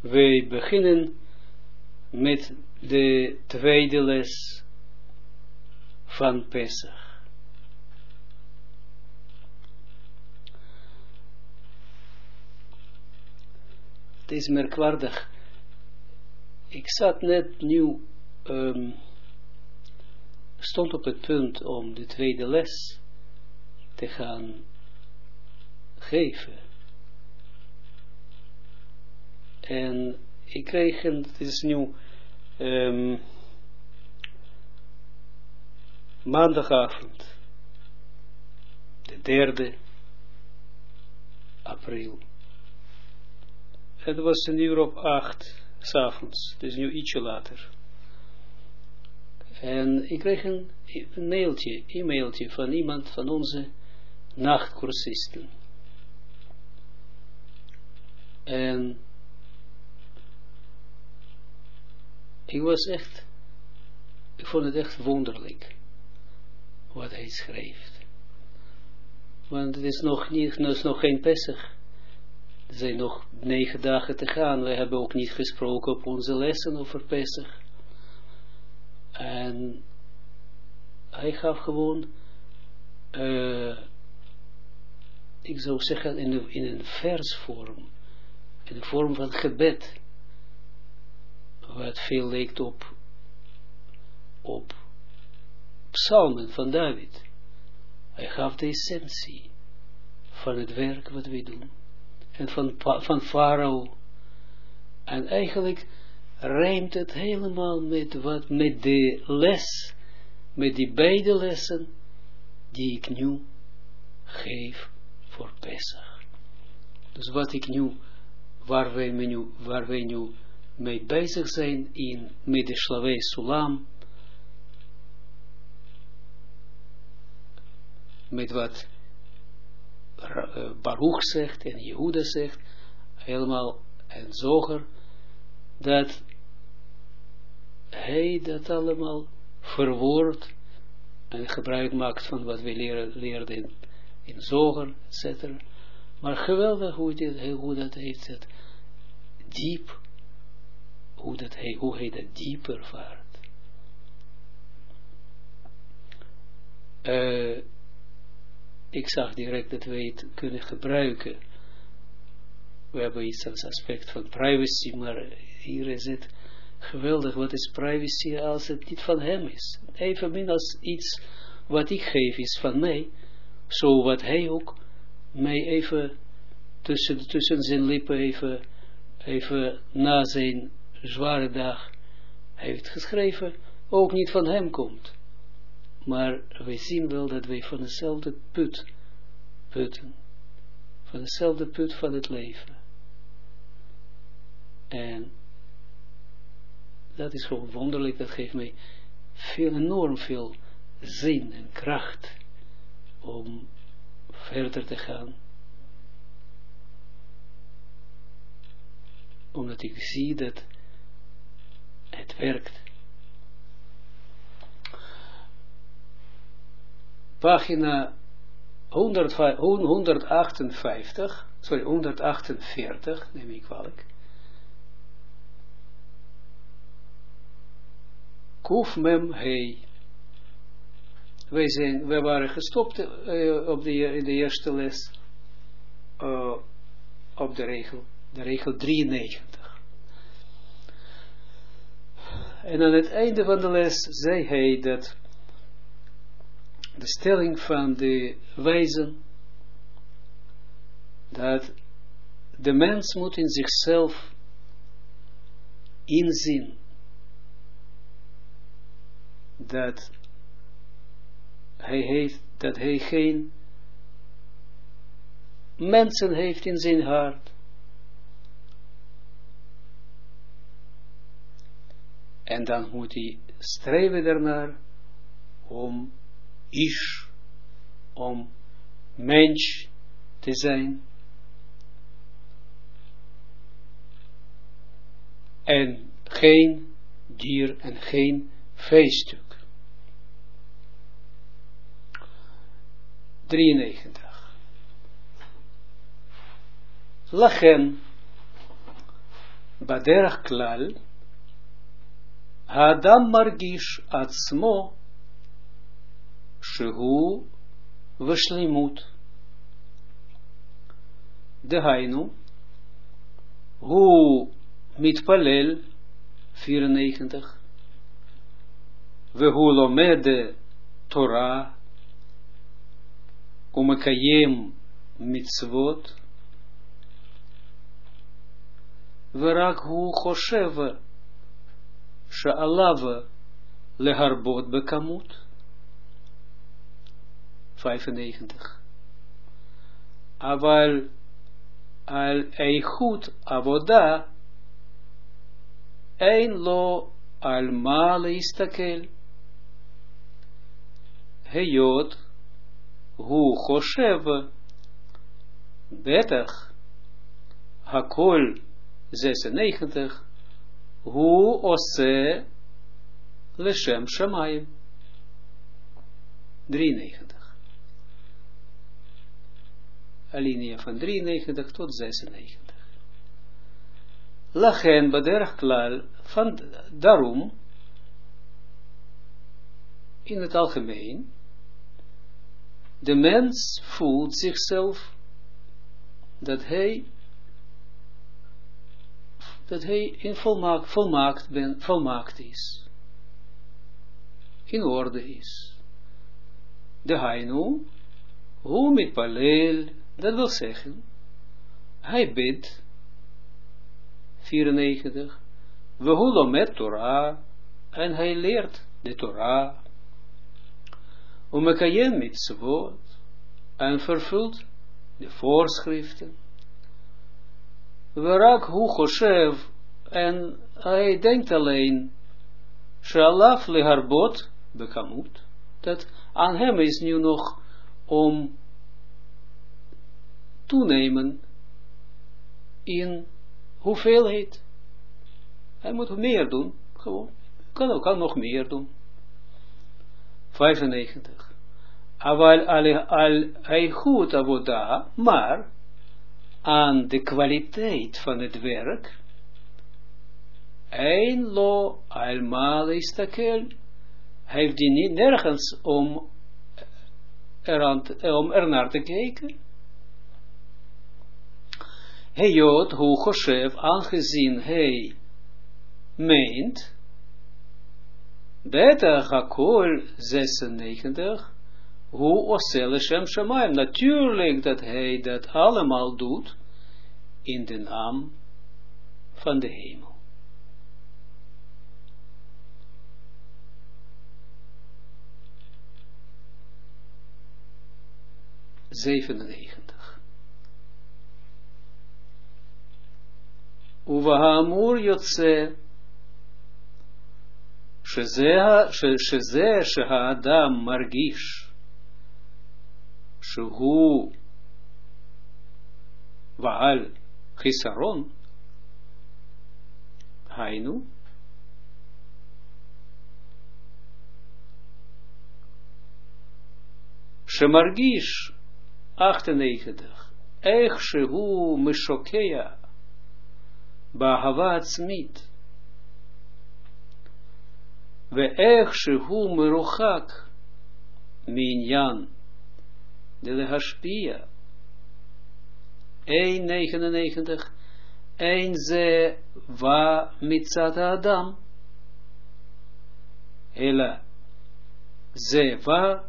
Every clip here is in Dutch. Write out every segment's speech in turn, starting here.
wij beginnen met de tweede les van Pesach. Het is merkwaardig. Ik zat net nieuw, um, stond op het punt om de tweede les te gaan geven. En ik kreeg, een, het is nu um, maandagavond, de derde april. Het was een uur op acht, s'avonds, dus nu ietsje later. En ik kreeg een, een mailtje, e-mailtje van iemand van onze nachtcursisten. En ik was echt, ik vond het echt wonderlijk wat hij schreef. Want het is nog, niet, is nog geen Pesach. Er zijn nog negen dagen te gaan. We hebben ook niet gesproken op onze lessen over Pesach. En hij gaf gewoon, uh, ik zou zeggen, in, in een versvorm, in de vorm van gebed, wat veel lijkt op, op psalmen van David. Hij gaf de essentie van het werk wat wij doen. En van, van Farao. En eigenlijk rijmt het helemaal met wat, met de les, met die beide lessen, die ik nu geef voor Pesach. Dus wat ik nu, waar wij nu, waar wij nu mee bezig zijn in, met de Slavei Sulam, met wat Baruch zegt en Jehuda zegt, helemaal en Zoger, dat hij dat allemaal verwoordt en gebruik maakt van wat we leren, leerden in, Zoger, etc. Maar geweldig hoe, dit, hoe dat heeft het diep, hoe, dat hij, hoe hij dat diep ervaart. Uh, ik zag direct dat wij het kunnen gebruiken. We hebben iets als aspect van privacy, maar hier is het geweldig. Wat is privacy als het niet van hem is? Evenmin als iets wat ik geef is van mij, zo wat hij ook mij even tussen, tussen zijn lippen even, even na zijn zware dag heeft geschreven, ook niet van hem komt. Maar wij zien wel dat wij van dezelfde put putten. Van dezelfde put van het leven. En dat is gewoon wonderlijk. Dat geeft mij veel, enorm veel zin en kracht om verder te gaan. Omdat ik zie dat het werkt. pagina 158, sorry, 148, neem ik kwalijk. Kuf mem hei. Wij, zijn, wij waren gestopt uh, op de, in de eerste les uh, op de regel, de regel 93. En aan het einde van de les zei hij dat de stelling van de wijzen dat de mens moet in zichzelf inzien dat hij heeft, dat hij geen mensen heeft in zijn hart. En dan moet hij streven ernaar om ish, om mens te zijn. En geen dier en geen veestuk. 93. Lachen. baderach klal, האדם מרגיש עצמו שהוא ושלימות. דהיינו, הוא מתפלל, 94, והוא לומד תורה, ומקיים מצוות, ורק הוא חושב Sha'alava leharbot bekamut. 95. Aval al eichut avoda ein lo al ma istakel Heyot hu choshev betach hakol 96 Hu ose leshem shamayim. 93. Alinea van 93 tot 96. Lachen baderach klal van daarom in het algemeen de mens voelt zichzelf dat hij dat hij in volmaakt, volmaakt, ben, volmaakt is. In orde is. De Hainu, hoe met paleel, dat wil zeggen, hij bidt, 94, we hullen met Torah, en hij leert de Torah, met mitzvot, en vervult de voorschriften, Warak hu choshev, en hij denkt alleen, shalaf leharbot bekamut, dat aan hem is nu nog om toenemen in hoeveelheid. Hij moet meer doen, gewoon. Kan, kan nog meer doen. 95. Aval al goed avoda, maar aan de kwaliteit van het werk, een lo almal is takel, heeft die niet nergens om, eraan, om ernaar te kijken. Heyot, hoe Choshev, aangezien hij meent, Beta Hakol 96, hoe Osele Shem Shemaim. Natuurlijk dat hij dat allemaal doet in de naam van de hemel. Zevenennegentig. Uvahamur Yotze Sheze Shehaadam Margish שהוא ועל חיסרון, היינו, שמרגיש 98, איך שהוא משוקע באהבה עצמית, ואיך שהוא מרוחק מעניין de Hashpia. 1,99, en ze wa mitzat Adam, Hela. ze wa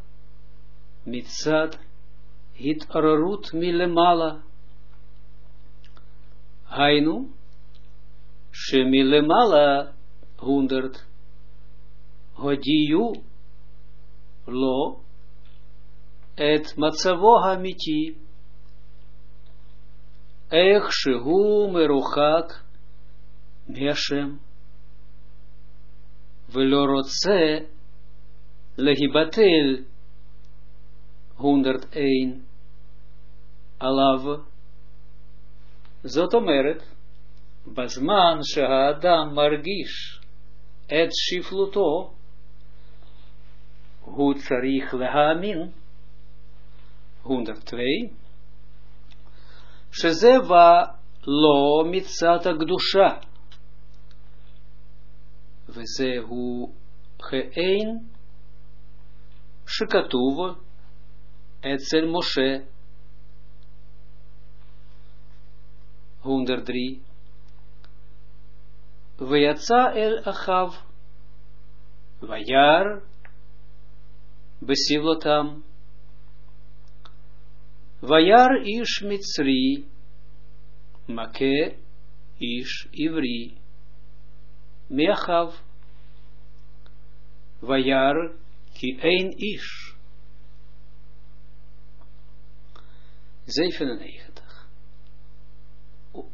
mitzat hit ararut milemala, Hainu, Shemilemala hundert. Hodiyu Lo את מצבו האמיתי, איך שהוא מרוחק מהשם, ולא רוצה להיבטל 101 עליו. זאת אומרת, בזמן שהאדם מרגיש את שפלותו, הוא צריך להאמין 102. Ze zei wat loomit zat de duisha. We zei 103. El Ahav Vajar Besieblatam. Vajar Ish Mitzri Make Ish Ivri. Meachav Vajar Ki Ein Ish. 97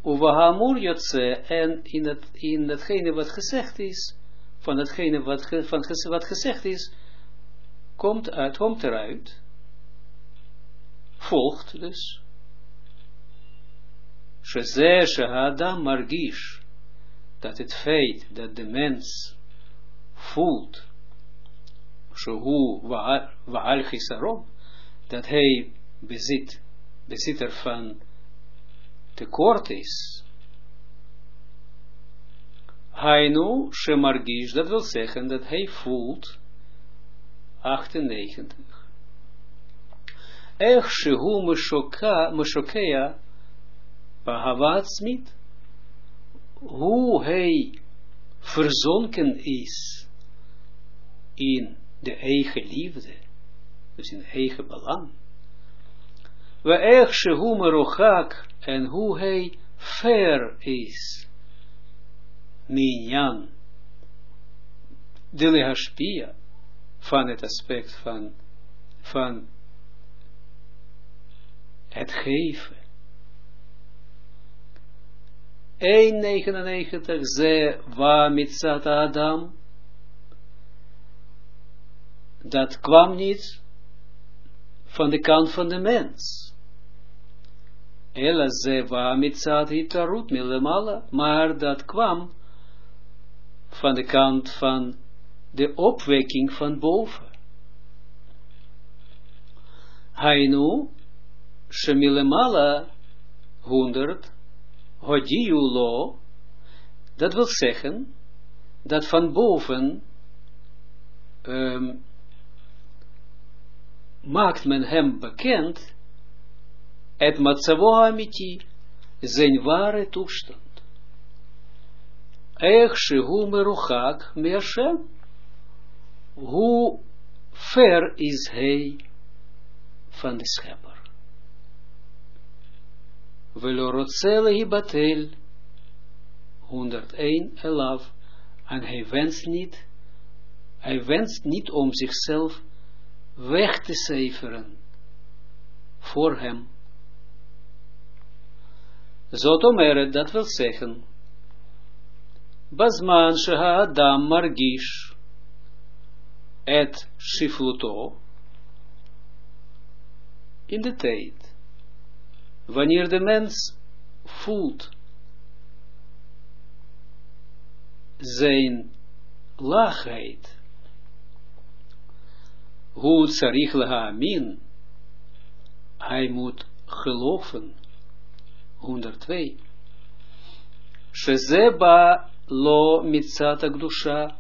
Uwahamur Jotse, en in, het, in hetgene wat gezegd is, van hetgene wat, van wat gezegd is, komt uit, komt eruit, volgt dus, Sheze Shahada Margish, dat het feit dat de mens voelt, Shehu Waal dat hij bezit, bezitter van tekort is. Hainu shemargish, dat wil zeggen dat hij voelt 98. Ech shehu meshokea bahavat smit, hoe hij verzonken is in de eigen liefde, dus in eigen belang. We ech shehu merochak en hoe hij ver is. Minyan. De lehaspia van het aspect van, van het geven. 1,99 ze wa mitzat Adam. Dat kwam niet van de kant van de mens. Ela zeva mitzat hitarut milemala, maar dat kwam van de kant van de opwekking van boven. Hainu, shemilemala, 100, hodiulo, dat wil zeggen, dat van boven um, maakt men hem bekend het matzavo amiti, zijn ware toestand. Ech shehu meruchak meashem, hoe ver is hij van de schepper. Velorotzele hibatel, 101 elaf, en hij wenst niet, hij wenst niet om zichzelf weg te cijferen voor hem. Zot omeret, dat wil zeggen, Bazman sheha adam margish et shifluto in de tijd, wanneer de mens voelt zijn laagheid, hoe tsarich amin, hij moet geloven 102. Shezeba lo mitzat dusha.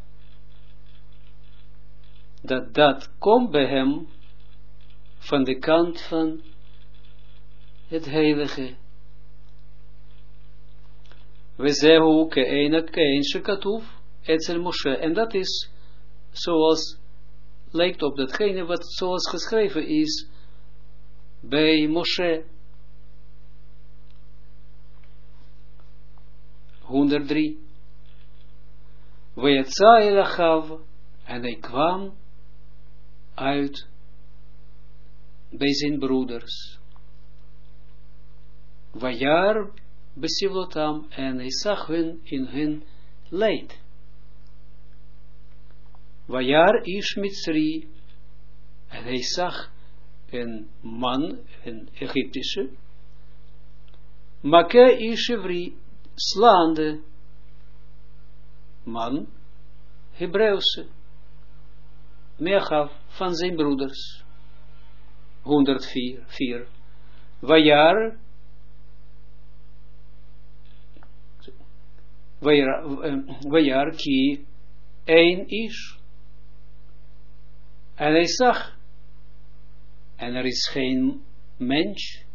Dat dat komt bij hem van de kant van het heilige. We zehu ke ena kein shekatuf etzel Moshe. En dat is zoals lijkt op datgene wat zoals geschreven is bij Moshe. 103. Weetza elachav, en hij kwam uit bij zijn broeders. Wajar besivlotam, en hij zag hun in hun leid. Wajar ish mitzri, en hij zag een man, een Egyptische, Make ish slaande man, Hebreeuwse, Mechav van zijn broeders. 104, 4. Wejar ki één is. En hij zag, en er is geen mens.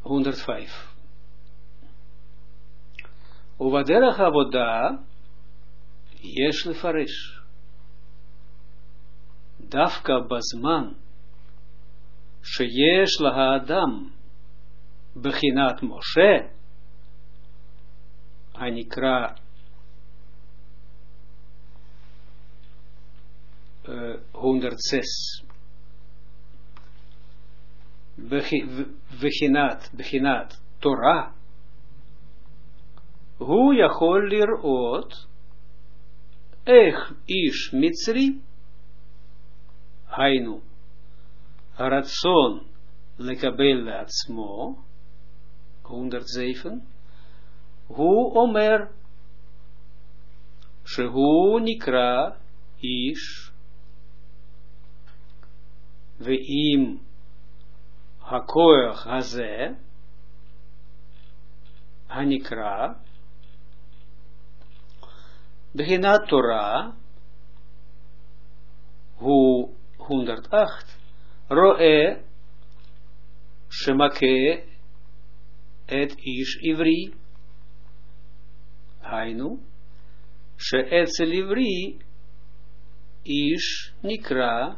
Honderd vijf. Uvaderach avoda, yesh lefarish. דווקא בזמן שיש לאדם בחינת משה, הנקרא הונדרט סס, בחינת, בחינת תורה, הוא יכול לראות איך איש מצרי, היינו, הרצון לקבל לעצמו, 107, הוא אומר שהוא נקרא איש, ואם הכוח הזה, הנקרא, בחינת תורה, הוא 108. Ro'e, Shemake, et ish ivri. Hainu, Sheetzel ivri, ish nikra,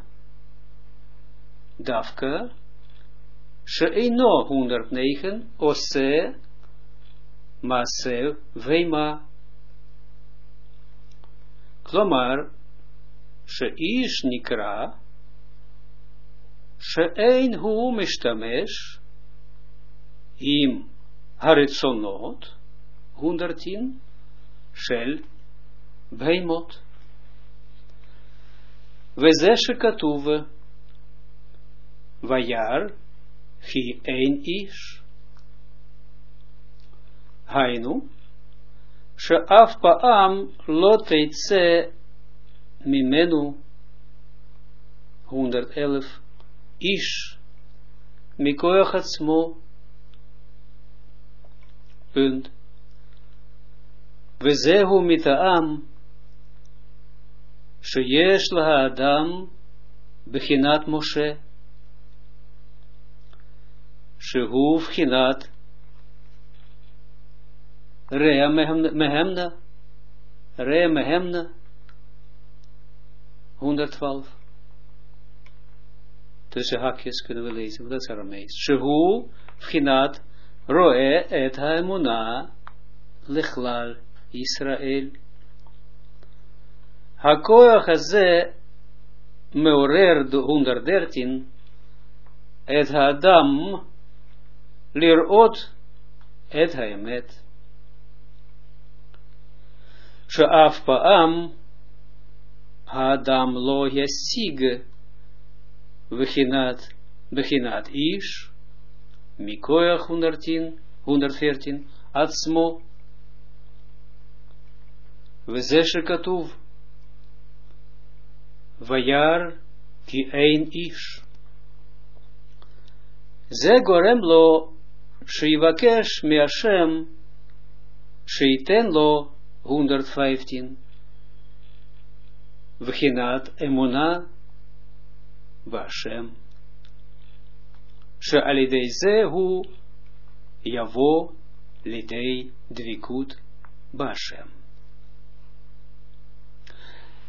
dafka, Sheino 109, Ose, Masev, Veima. Klomar, Sheish Nikra, שאין הוא משתמש עם הרצונות, 110, של בהמות. וזה שכתוב וירא כי אין איש. היינו, שאף פעם לא תצא ממנו 111 איש מכוח עצמו punt. וזהו מטעם שיש לאדם בחינת משה, שהוא בחינת ראה מהמנה, ראה מהמנה, 112. Tussen hakjes kunnen we lezen, dat is Aramees. Shehu, vchinat, roe et haemuna, lichlal, Israël. Hakoach haze, meorer 113, et haadam, lirot, et haemet. Sheaf paam, Adam lo yasig, Bechinat, Bechinat Ish, Mikoach 110, 114, Atzmo, Vezeshe Katuv, Vayar, Ki Ein Ish. Ze gorem lo, Shivakesh mi Hashem, Sheiten lo, 115, Vchinat Emuna, Vashem. She'alidei zehu yavo lidei dvikut Bashem.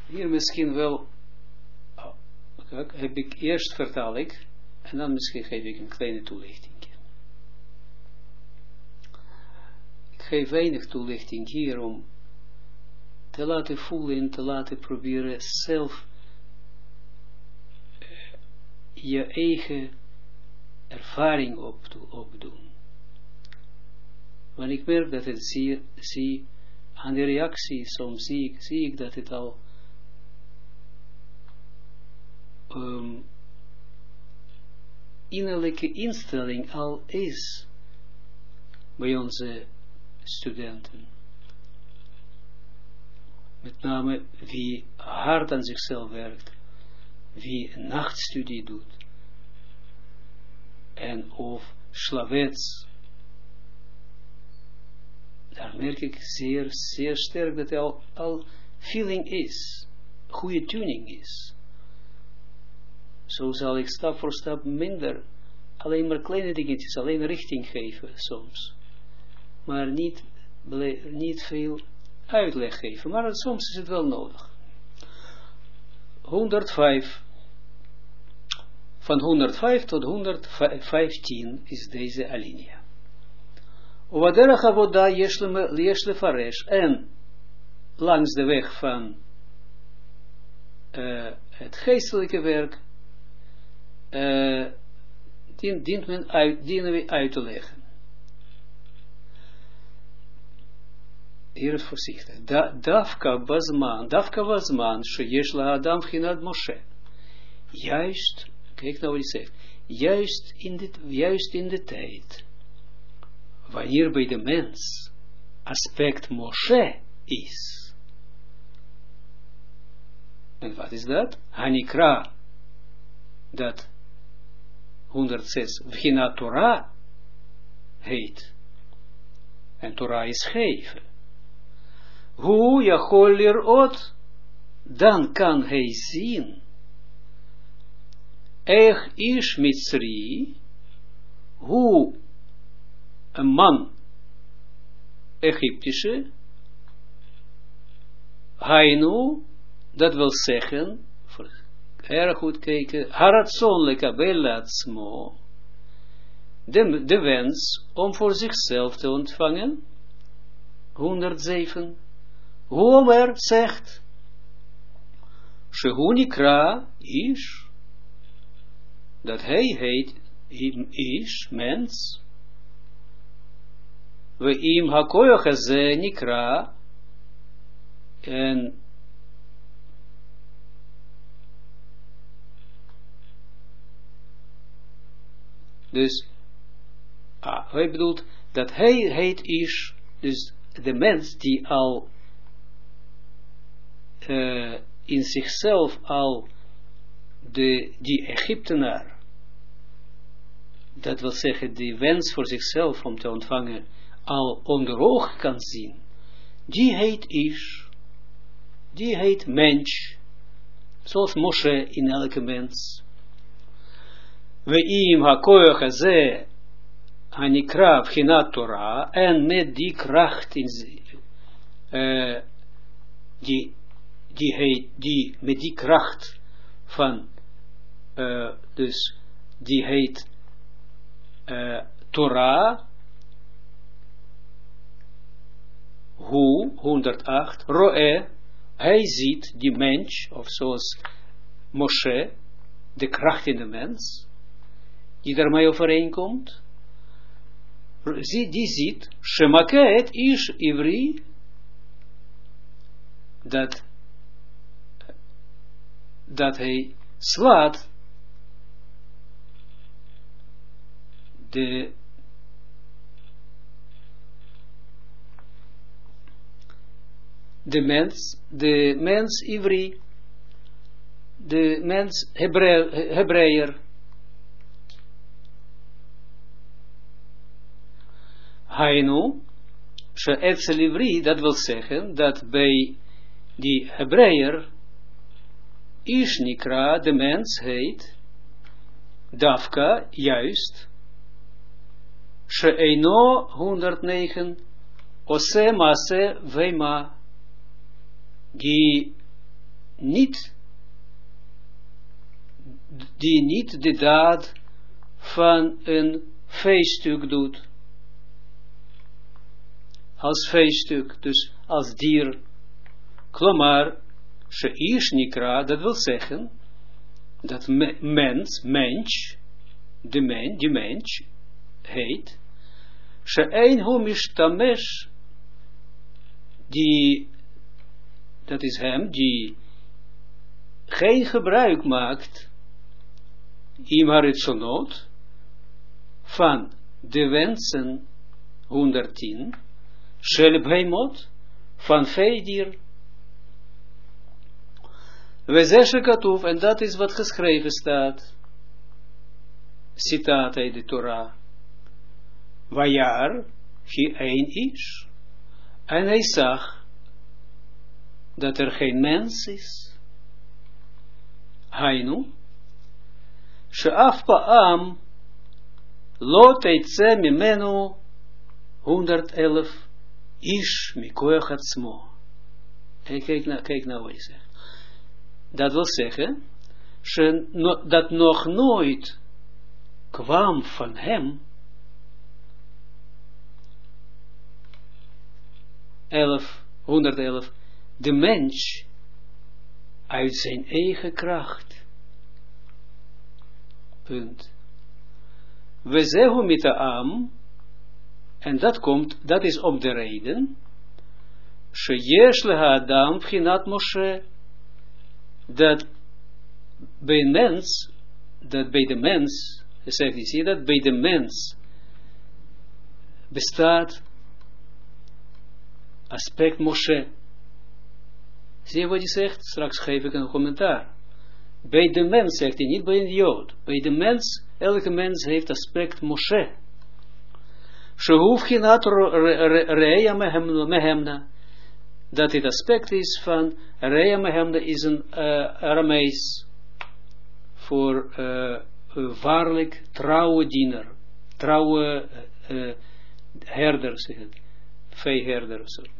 Hier misschien wel, heb ik eerst vertaal ik, en dan misschien geef ik een kleine toelichting. Ik geef weinig toelichting hier om te laten voelen en te laten proberen zelf je eigen ervaring op opdoen. Want ik merk dat het zie, zie aan de reactie, soms zie ik, zie ik dat het al um, innerlijke instelling al is bij onze studenten. Met name wie hard aan zichzelf werkt, wie een nachtstudie doet, en of slavets, daar merk ik zeer, zeer sterk dat al, al feeling is, goede tuning is. Zo zal ik stap voor stap minder, alleen maar kleine dingetjes, alleen richting geven soms. Maar niet, niet veel uitleg geven, maar soms is het wel nodig. 105. Van 105 tot 115 is deze alinea. Waderach avoda yeshle faresh. En langs de weg van uh, het geestelijke werk uh, dient, dient men uit, dienen we uit te leggen. Hier is voorzichtig. Da, dafka bazman, dafka bazman, sheyesh la adam Moshe. Juist, kijk nou wat hij zegt, juist in, dit, juist in de tijd, wanneer bij de mens aspect Moshe is. En wat is dat? Hanikra, dat 106, Vgina Torah heet. En Torah is geven. Hoe Jachol ot, dan kan hij zien. Ech ish mitzri, hoe een man, Egyptische, Hainu, dat wil zeggen, erg goed kijken, Haratson lekabelatsmo, de, de wens om voor zichzelf te ontvangen, 107, Homer zegt, Shehunikra is, dat hij heet, is, mens, we im hakoyach ze nikra, en dus, ah, hij bedoelt dat hij heet is, dus de mens die al uh, in zichzelf al de, die Egyptenaar, dat wil zeggen, die wens voor zichzelf om te ontvangen, al onder oog kan zien, die heet Ish, die heet mens, zoals Moshe in elke mens. We im hakoyach haze, hanikra vchinat Torah, en met die kracht in uh, die die, heet, die met die kracht van, uh, dus die heet uh, Torah, hoe, 108, Roe, hij ziet die mens, of zoals Moshe, de kracht in de mens, die daarmee overeenkomt, die ziet, Shemaket is Ivri, dat dat hij slaat de de mens, de mens Ivri, de mens Hebreer, Hainu, She'etzel Ivri, dat wil zeggen dat bij die Hebreer Ishnikra, de mens heet, Dafka, juist, Sheeino 109, Ose Mase Vema, die niet, die niet de daad van een feeststuk doet. Als feeststuk, dus als dier. Klomar, Sheish dat wil zeggen, dat mens, mens, de mens, die mens, heet, Sheein hu mishtamesh, die, dat is hem, die geen gebruik maakt, im haritzonot, van de wensen, 110, Shelbheimot, van veedier, We katuf, en dat is wat geschreven staat. Citaat uit de Torah. Wajar, hi een is. En hij zag dat er geen mens is. Hainu, she'af pa'am lo teitze mimenu 111 ish mikoach atzmo. Kijk nou, kijk nou wat je zegt. Dat wil zeggen, dat nog nooit kwam van hem 11, 111, de mens uit zijn eigen kracht. Punt. We zeggen met de am, en dat komt, dat is om de reden, sheyesh adam Moshe, dat bij mens, dat bij de mens, zegt hij, zie dat bij de mens bestaat aspect Moshe. Zie je wat hij zegt? Straks geef ik een commentaar. Bij de mens zegt hij, niet bij een jood. Bij de mens, elke mens heeft aspect Moshe. Shehu vchinat reya mehemna. Dat dit aspect is van reya mehemna is een uh, Aramees voor uh, waarlijk trouwe diener. Trouwe herder, zeg. Veeherder. Sorry.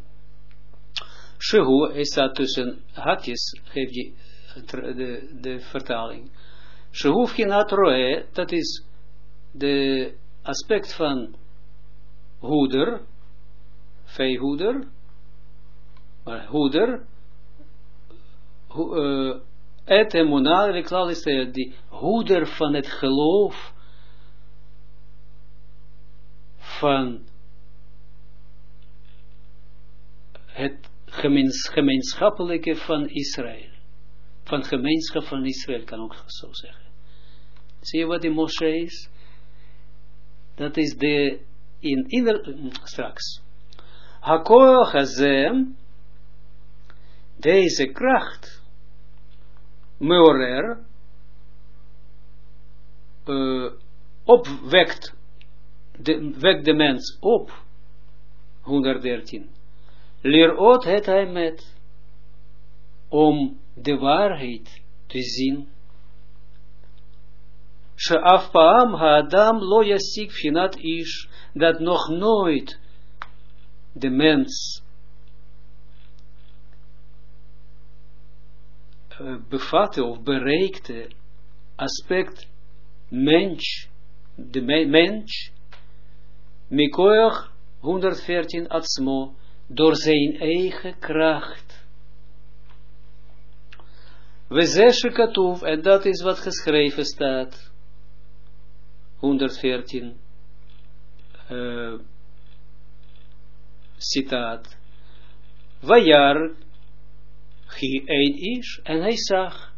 Shehu is dat tussen hakjes, geef je de, de vertaling. Shehu vchinat roe, dat is de aspect van hoeder, veehoeder, maar hoeder, uh, et emunah, de is die hoeder van het geloof van het gemeens, gemeenschappelijke van Israël. Van gemeenschap van Israël kan ook zo zeggen. Zie je wat die Moshe is? Dat is de, in ieder, straks. Hakoach hazem, deze kracht, meorer, uh, opwekt, de, wekt de mens op, 113, Leerot het met om de waarheid te zien. Sheaf paam ha-adam lo yasik finat ish, dat nog nooit de mens bevatte of bereikte aspect mens, de me mens, Mikoach 114 atsmo, door zijn eigen kracht. We zesje katoef, en dat is wat geschreven staat. 114 uh, citaat. Wajar, hij een is, en hij zag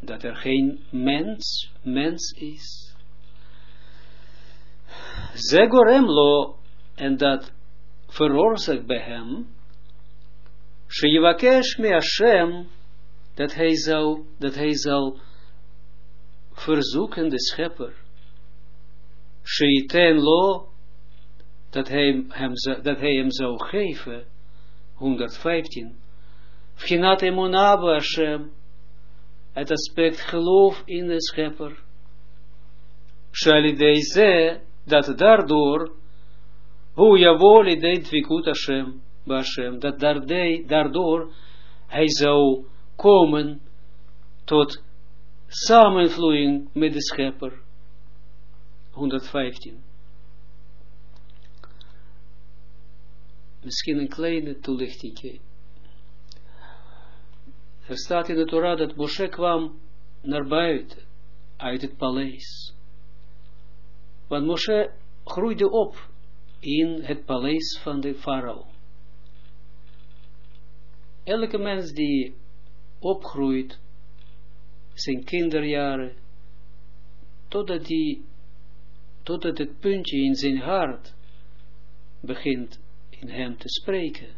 dat er geen mens, mens is. Zegoremlo, en dat veroorzaakt bij hem, Shivakesh me Hashem, dat hij zal, dat hij zal verzoeken de schepper, Sheiten lo, dat hij hem, dat hij hem zou geven, 115, Vchinat emunabe Hashem, het aspect geloof in de schepper, Shalideze, dat daardoor hoe Javol deed Dvikut Hashem, Hashem, dat daardoor hij zou komen tot samenvloeiing met de schepper. 115. Misschien een kleine toelichting. Er staat in de Torah dat Moshe kwam naar buiten, uit het paleis. Want Moshe groeide op in het paleis van de farao. Elke mens die opgroeit, zijn kinderjaren, totdat, die, totdat het puntje in zijn hart begint in hem te spreken,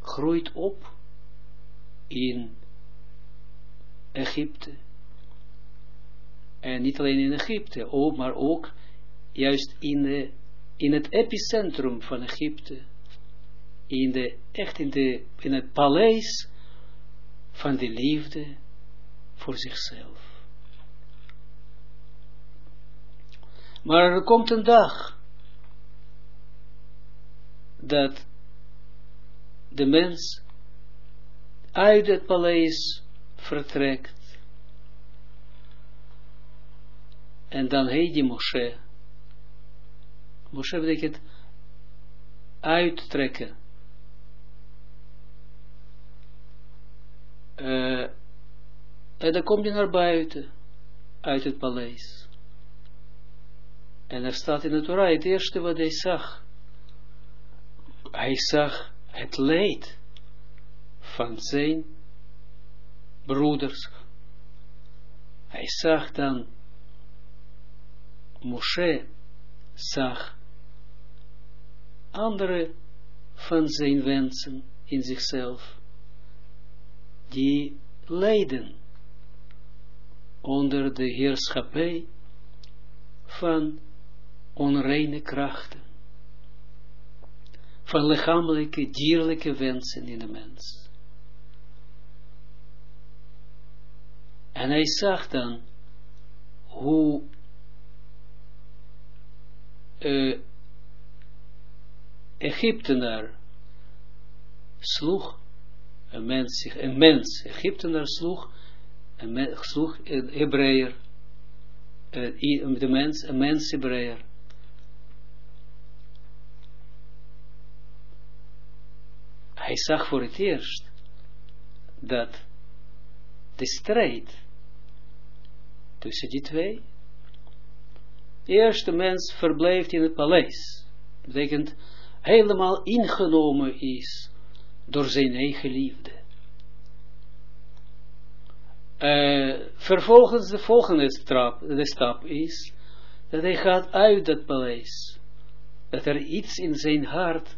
groeit op in Egypte. En niet alleen in Egypte, maar ook juist in, de, in het epicentrum van Egypte. In de, echt in, de, in het paleis van de liefde voor zichzelf. Maar er komt een dag dat de mens uit het paleis vertrekt. En dan heet die Moshe. Moshe betekent uittrekken. Uh, en dan kom je naar buiten, uit het paleis. En er staat in de Torah, het eerste wat hij zag, hij zag het leed van zijn broeders. Hij zag dan, Moshe zag andere van zijn wensen in zichzelf, die lijden onder de heerschappij van onreine krachten van lichamelijke, dierlijke wensen in de mens. En hij zag dan hoe uh, Egyptenaar sloeg een mens, een mens, Egyptenaar sloeg, een mens, sloeg een de mens, een mens Hebreer. hij zag voor het eerst dat de strijd tussen die twee, eerst de mens verblijft in het paleis, betekent helemaal ingenomen is door zijn eigen liefde. Uh, vervolgens de volgende stap, de stap is dat hij gaat uit dat paleis. Dat er iets in zijn hart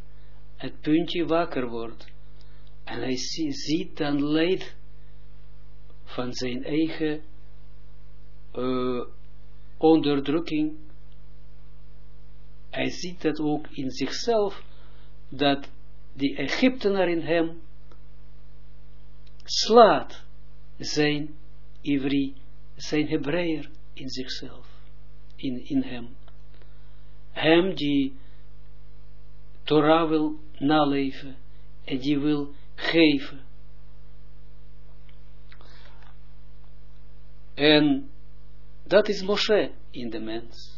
het puntje wakker wordt. En hij ziet dan leid van zijn eigen uh, onderdrukking. Hij ziet dat ook in zichzelf, dat die Egyptenaar in hem slaat zijn Ivri, zijn Hebreer in zichzelf, in, in hem. Hem die Torah wil naleven en die wil geven. En dat is Moshe in de mens.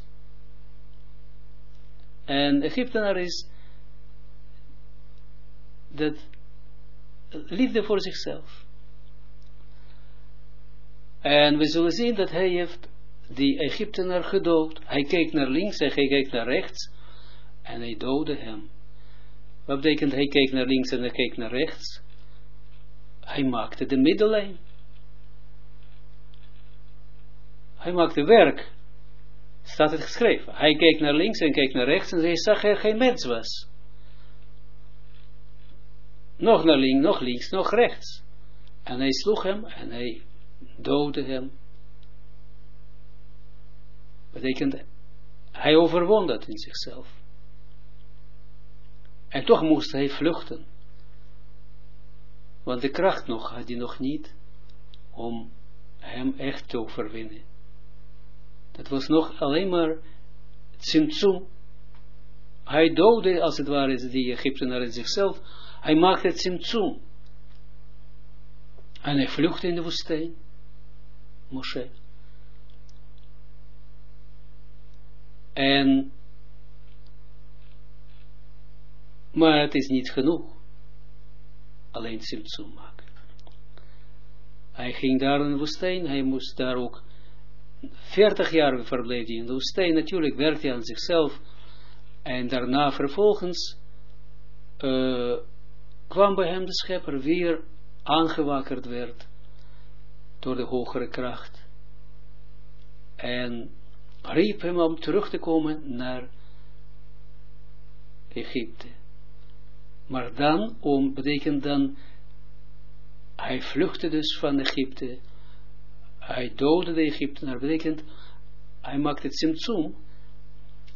En Egyptenaar is dat liefde voor zichzelf. En we zullen zien dat hij heeft die Egyptenaar gedood. Hij keek naar links en hij keek naar rechts en hij doodde hem. Wat betekent hij keek naar links en hij keek naar rechts? Hij maakte de middellijn. Hij maakte werk. Staat het geschreven. Hij keek naar links en keek naar rechts en hij zag er geen mens was. Nog naar links, nog links, nog rechts. En hij sloeg hem en hij doodde hem. Betekent, hij overwon dat in zichzelf. En toch moest hij vluchten. Want de kracht nog had hij nog niet om hem echt te overwinnen. Dat was nog alleen maar Tsimtsum. Hij doodde als het ware die Egyptenaar in zichzelf. Hij maakte Tsimtsum. En hij vluchtte in de woestijn. Moshe. En Maar het is niet genoeg. Alleen Simtsum maken. Hij ging daar in de woestijn. Hij moest daar ook 40 jaar verbleven in de woestijn. Natuurlijk werkte hij aan zichzelf. En daarna vervolgens uh, kwam bij hem de schepper weer aangewakkerd werd door de hogere kracht. En riep hem om terug te komen naar Egypte. Maar dan, om, betekent dan, hij vluchtte dus van Egypte, hij doodde de Egyptenaar, betekent, hij maakte simtsum,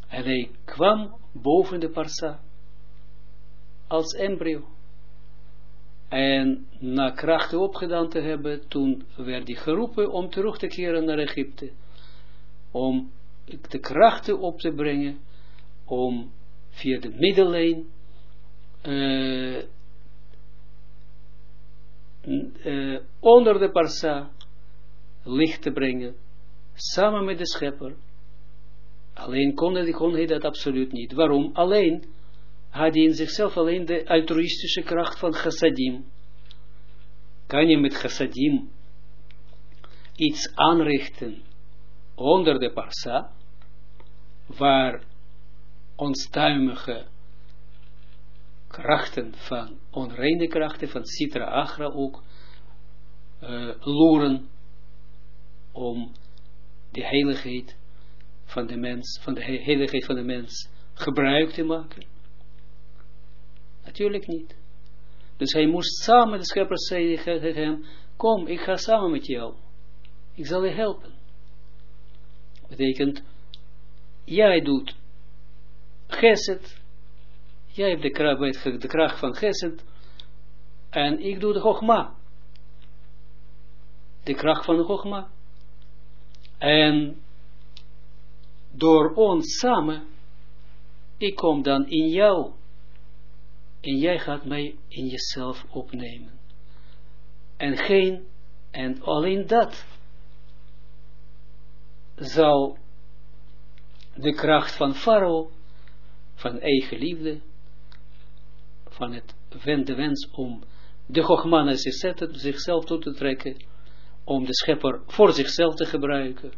en hij kwam boven de parsa, als embryo. En na krachten opgedaan te hebben, toen werd hij geroepen om terug te keren naar Egypte. Om de krachten op te brengen, om via de middellijn uh, uh, onder de parsa licht te brengen, samen met de schepper. Alleen kon hij, dat absoluut niet. Waarom? Alleen had hij in zichzelf alleen de altruïstische kracht van chassadim. Kan je met chassadim iets aanrichten onder de parsa, waar onstuimige krachten van, onreine krachten van Sitra Agra ook, uh, loeren om de heiligheid van de mens, van de heiligheid van de mens gebruik te maken. Natuurlijk niet. Dus hij moest samen, de schepper zei tegen hem, kom, ik ga samen met jou. Ik zal je helpen. Betekent, jij doet geset, jij hebt de kracht, de kracht van geset, en ik doe de Chogma. De kracht van de Chogma. En door ons samen, ik kom dan in jou en jij gaat mij in jezelf opnemen. En geen, en alleen dat zal de kracht van Farao, van eigen liefde, van het de wens om de Chogmana zichzelf toe te trekken, om de schepper voor zichzelf te gebruiken,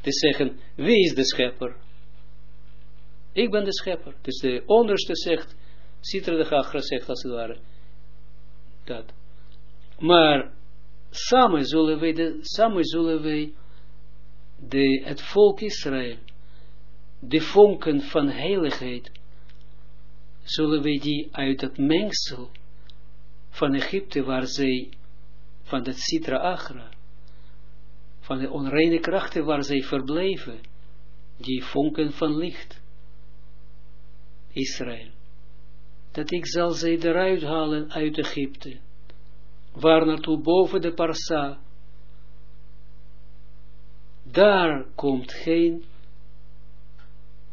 te zeggen, wie is de schepper? Ik ben de schepper. Dus de onderste zegt, Sitra de Gachra zegt als het ware. Dat. Maar samen zullen wij, de, samen zullen wij het volk Israël, de vonken van heiligheid, zullen wij die uit het mengsel van Egypte, waar zij, van het Sitra Agra, van de onreine krachten waar zij verbleven, die vonken van licht, Israël dat ik zal ze eruit halen uit Egypte, waar naartoe boven de Parsa, daar komt geen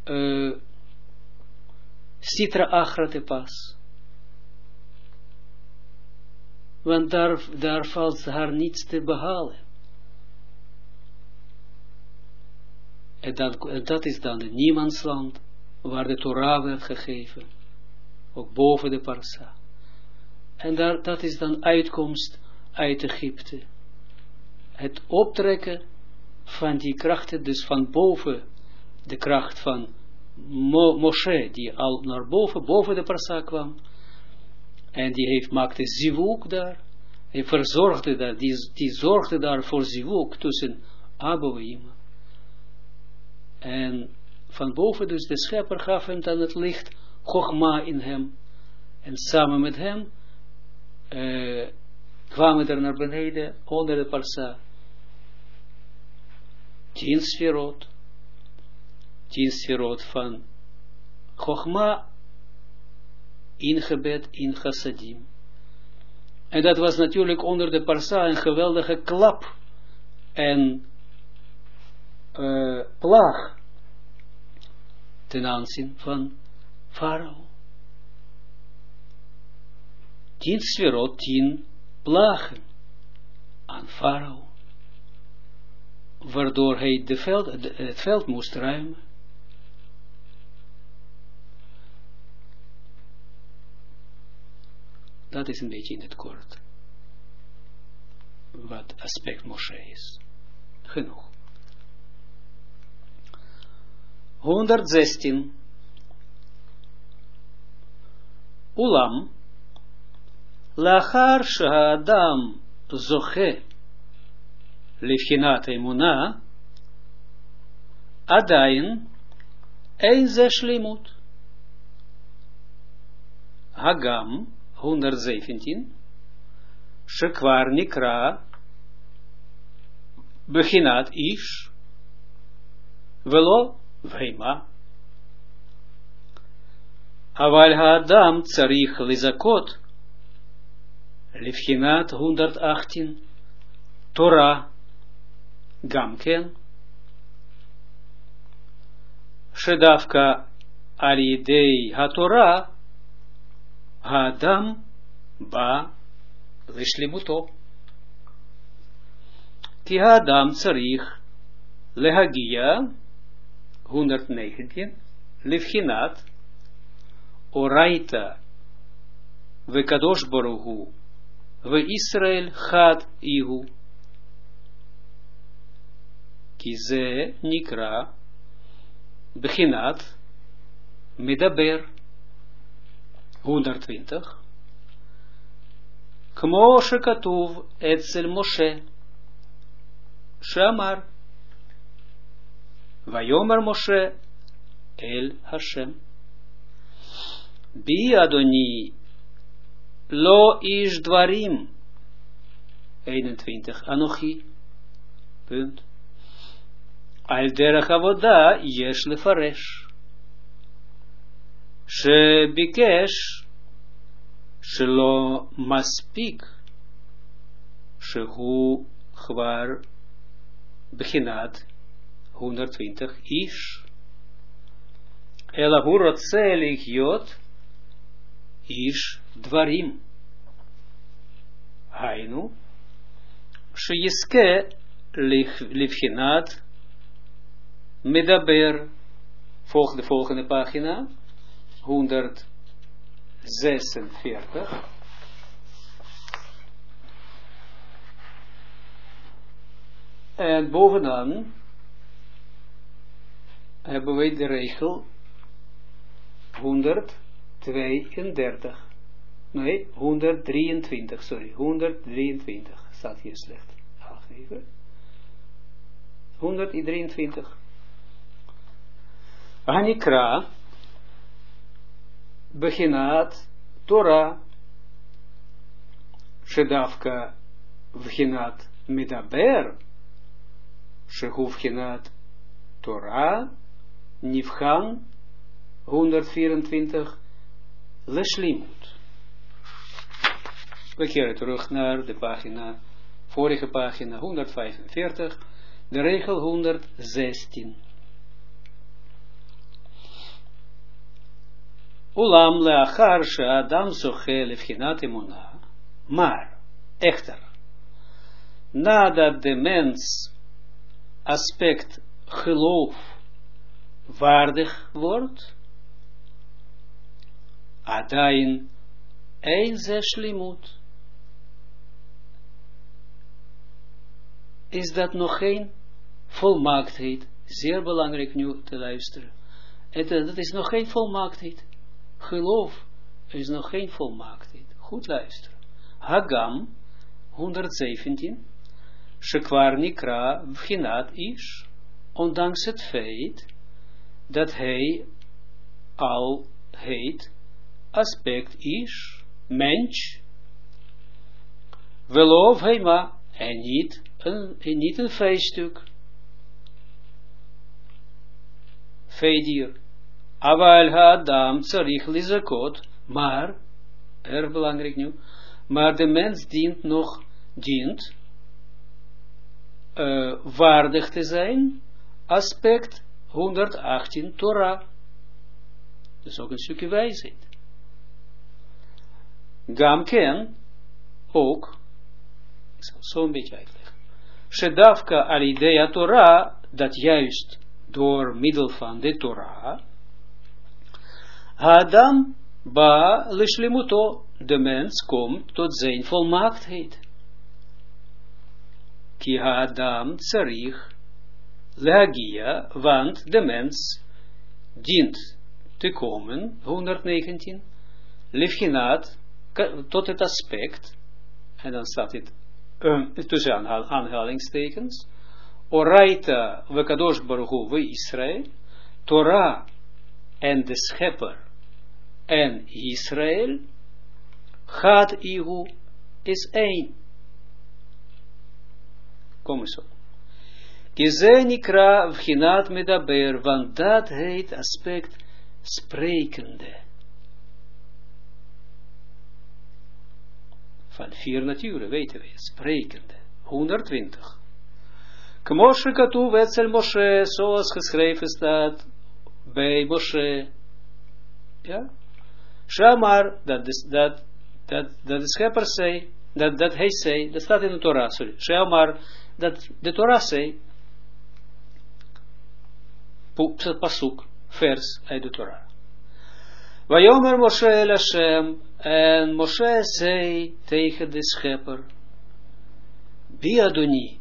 uh, Sitra Achra te pas. Want daar, valt haar niets te behalen. En, dat is dan het niemandsland waar de Torah werd gegeven ook boven de parsa. En daar, dat is dan uitkomst uit Egypte. Het optrekken van die krachten, dus van boven de kracht van Mo Moshe, die al naar boven, boven de parsa kwam. En die heeft, maakte zivuk daar. Hij verzorgde dat, die, die zorgde daar voor zivuk tussen Aboim. En van boven dus de schepper gaf hem dan het licht Chogma in hem. En samen met hem uh, kwamen er naar beneden onder de parsa. Tien sferot. Tien sferot van Chogma ingebed in chassadim. En dat was natuurlijk onder de parsa een geweldige klap en uh, plaag ten aanzien van farao. Tien sferot, tien plagen aan farao. Waardoor hij de veld, het veld moest ruimen. Dat is een beetje in het kort. Wat aspect Moshe is. Genoeg. 116. Ulam, Lachar Shahadam Zoche Livchinat Emuna, Adain, Ein Shlimut. Hagam, 117, Shekwar Nikra, beginat ish, velo vheima. Aval ha-adam tsarich lizakot, Lifchinat 118, Torah, Gamken, Shedavka alidei ha-Torah, ha-adam ba lishlimuto. Ki tsarich lehagia, 119, Lifchinat, Oraita, Vekadosh Baruhu, we Israël gaat ihu. Kize nikra beginat medaber 120. Kmo shekatuv etzel Moshe Shamar Vayomer Moshe El Hashem Bi Adoni Lo is dwarim. 21. Anochi. Punt. Al derech avoda yesh lefaresh. Shebikesh שלא מספיק שהוא כבר בחינת 120 איש, אלא הוא רוצה לחיות איש dwarim. Hainu, sheyiske livchinat medaber. Volg de volgende pagina, 146. En bovenaan hebben we de regel 132. Nee, 123, sorry, 123 staat hier slecht aangegeven. 123. Hanikra beginat Torah Shedavka vginat Medaber Shehu vginat Torah Nifhan 124 Leslimut we keren terug naar de pagina, vorige pagina 145, de regel 116. Ulam leachar she'adam zoche lefchinat emuna. Maar, echter, nadat de mens aspect geloof waardig wordt, adain een is dat nog geen volmaaktheid. Zeer belangrijk nu te luisteren. En dat is nog geen volmaaktheid. Geloof is nog geen volmaaktheid. Goed luisteren. Hagam 117. Shekwar Nikra Vchinat is. Ondanks het feit dat hij al heet aspect is, mens, hij maar en niet een, niet een. Veedier. Aval ha-adam tsarich lizakot, maar, erg belangrijk nu, maar de mens dient nog, dient, uh, waardig te zijn, aspect 118 Torah. Dus ook een stukje wijsheid. Gamken, ook, ik zal zo een beetje uitleggen. Shedavka al Torah, dat juist door middel van de Torah, Adam ba lishlimuto, de mens komt tot zijn volmaaktheid. Ki Adam tsarich lehagia, want de mens dient te komen, 119, lifginat, tot het aspect, en dan staat het um, tussen aanhalingstekens, Oraita vekadosh baruchu we Israël, Torah en de schepper en Israël, gaat Ihu is één. Kom eens op. Kizenikra vchinat medaber, want dat heet aspect sprekende. Van vier naturen weten we, sprekende. 120. Kmoshe katu wetzel Moshe, zoals geschreven staat bij Moshe. Ja? Shamar, dat, dat, dat, dat de schepper zei, dat, dat hij zei, dat staat in de Torah, sorry. Shamar, dat de Torah zei, pasuk, vers uit de Torah. Vayomer Moshe el Hashem, en Moshe zei tegen de schepper, Bi Adoni,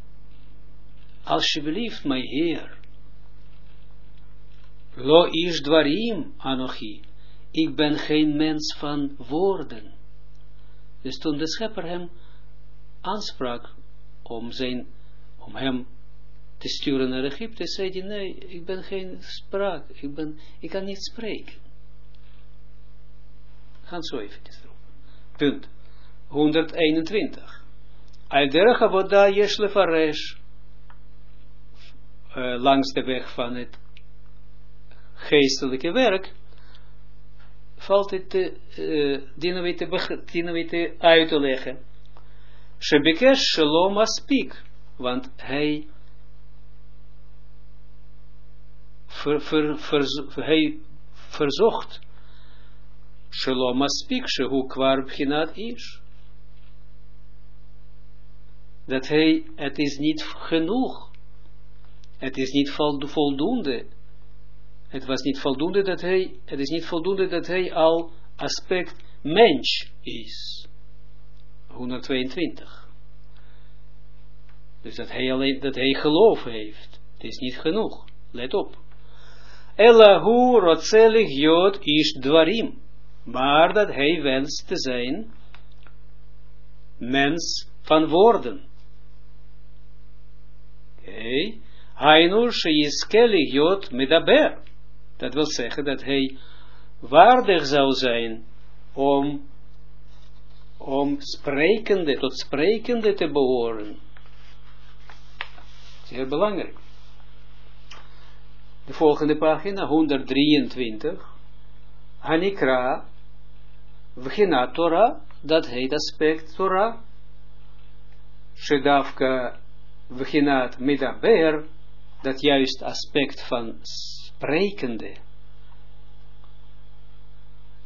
alsjeblieft, mijn Heer, lo ish dwarim anochi, ik ben geen mens van woorden. Dus toen de schepper hem aansprak om, zijn, om hem te sturen naar Egypte, zei hij, nee, ik ben geen spraak, ik, ben, ik kan niet spreken. Gaan zo even erop. Punt. 121. Al derech avoda yesh langs de weg van het geestelijke werk, valt het te, uh, dienen, we te, dienen we te uit te leggen. Shebekesh shalom aspik, want hij ver, ver, ver, hij verzocht shalom aspik, shehu bchinat ish. Dat hij, het is niet genoeg, het is niet voldoende, het was niet voldoende dat hij, het is niet voldoende dat hij al aspect mens is. 122. Dus dat hij alleen, dat hij geloof heeft. Het is niet genoeg. Let op. Elahu rotzelig jod is dwarim. Maar dat hij wenst te zijn mens van woorden. Oké. Okay. Hainu sheyiskelig jod medaber. Dat wil zeggen dat hij waardig zou zijn om, om sprekende, tot sprekende te behoren. Zeer belangrijk. De volgende pagina, 123. Hanikra, Vgina Torah, dat heet aspect Torah. Shedavka Vginat Midaber, dat juist aspect van sprekende.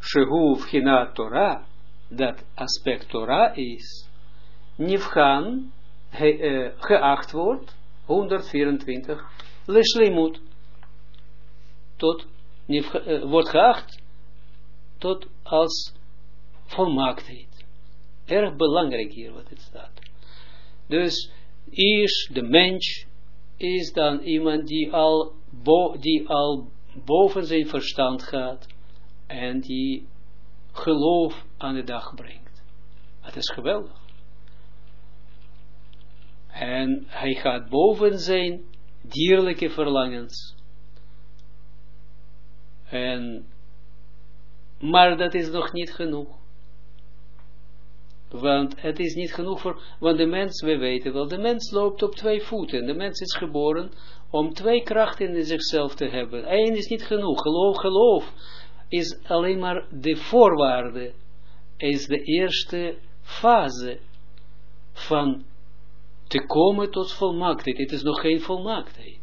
Shehu vchina Torah, dat aspect Torah is, nifhan, geacht wordt, 124, leshlimut, tot, wordt geacht, tot als volmaaktheid. Erg belangrijk hier wat het staat. Dus, is de mens, is dan iemand die al die al boven zijn verstand gaat en die geloof aan de dag brengt. Het is geweldig. En hij gaat boven zijn dierlijke verlangens. En, maar dat is nog niet genoeg. Want het is niet genoeg voor, want de mens, we weten wel, de mens loopt op twee voeten. De mens is geboren om twee krachten in zichzelf te hebben. Eén is niet genoeg. Geloof, geloof is alleen maar de voorwaarde, is de eerste fase van te komen tot volmaaktheid. Het is nog geen volmaaktheid.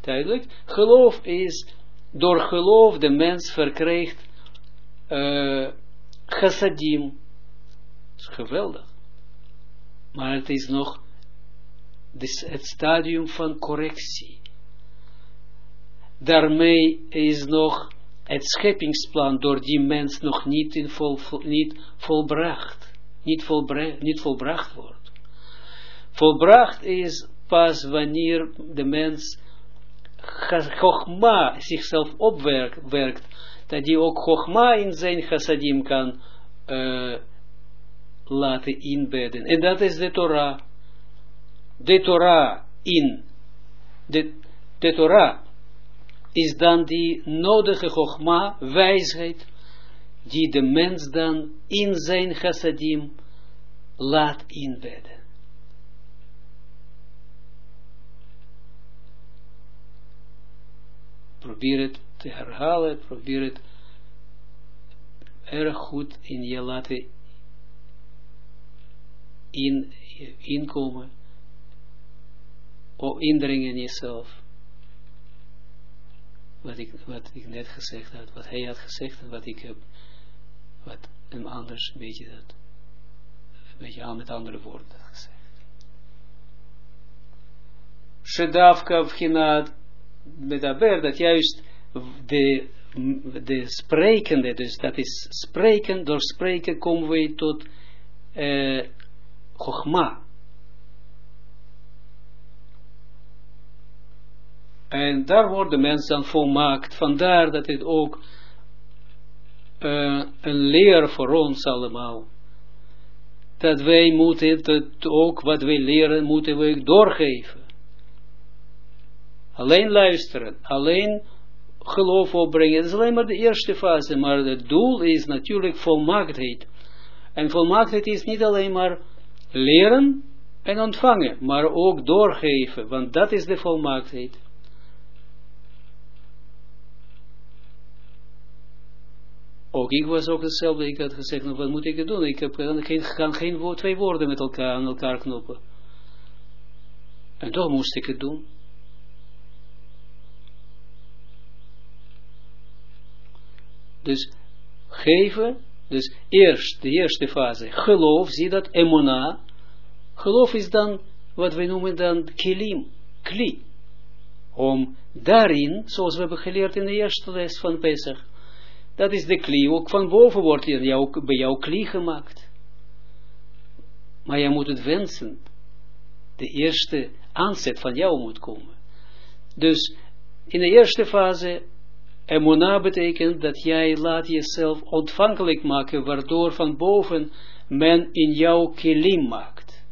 Duidelijk? Geloof is, door geloof de mens verkrijgt uh, chassadim. Is geweldig. Maar het is nog het stadium van correctie. Daarmee is nog het scheppingsplan door die mens nog niet, in vol, niet, volbracht, niet volbracht wordt. Volbracht is pas wanneer de mens Chogma zichzelf opwerkt, dat hij ook Chogma in zijn chassadim kan uh, laten inbedden. En dat is de Torah. De Torah in. De, de Torah is dan die nodige gogma, wijsheid, die de mens dan in zijn chassadim laat inbedden. Probeer het te herhalen, probeer het erg goed in je laten in, inkomen, of indringen in jezelf. Wat ik, wat ik net gezegd had, wat hij had gezegd en wat ik heb, wat hem anders een beetje dat, een beetje aan met andere woorden gezegd. Shedavka vchinat medaber, dat juist de, de sprekende, dus dat is spreken, door spreken komen we tot uh, Chogma. En daar wordt de mens dan volmaakt. Vandaar dat het ook uh, een leer voor ons allemaal. Dat wij moeten het ook wat wij leren, moeten we doorgeven. Alleen luisteren, alleen geloof opbrengen. Dat is alleen maar de eerste fase, maar het doel is natuurlijk volmaaktheid. En volmaaktheid is niet alleen maar leren en ontvangen, maar ook doorgeven, want dat is de volmaaktheid. Ook ik was ook hetzelfde, ik had gezegd, nou, wat moet ik doen? Ik heb, kan geen twee woorden met elkaar aan elkaar knoppen. En toch moest ik het doen. Dus geven, dus eerst, de eerste fase, geloof, zie dat, emona. Geloof is dan, wat wij noemen dan, kilim, kli. Om daarin, zoals we hebben geleerd in de eerste les van Pesach, dat is de kli, ook van boven wordt jou, bij jou kli gemaakt. Maar je moet het wensen. De eerste aanzet van jou moet komen. Dus in de eerste fase Emuna betekent dat jij laat jezelf ontvankelijk maken, waardoor van boven men in jou kilim maakt.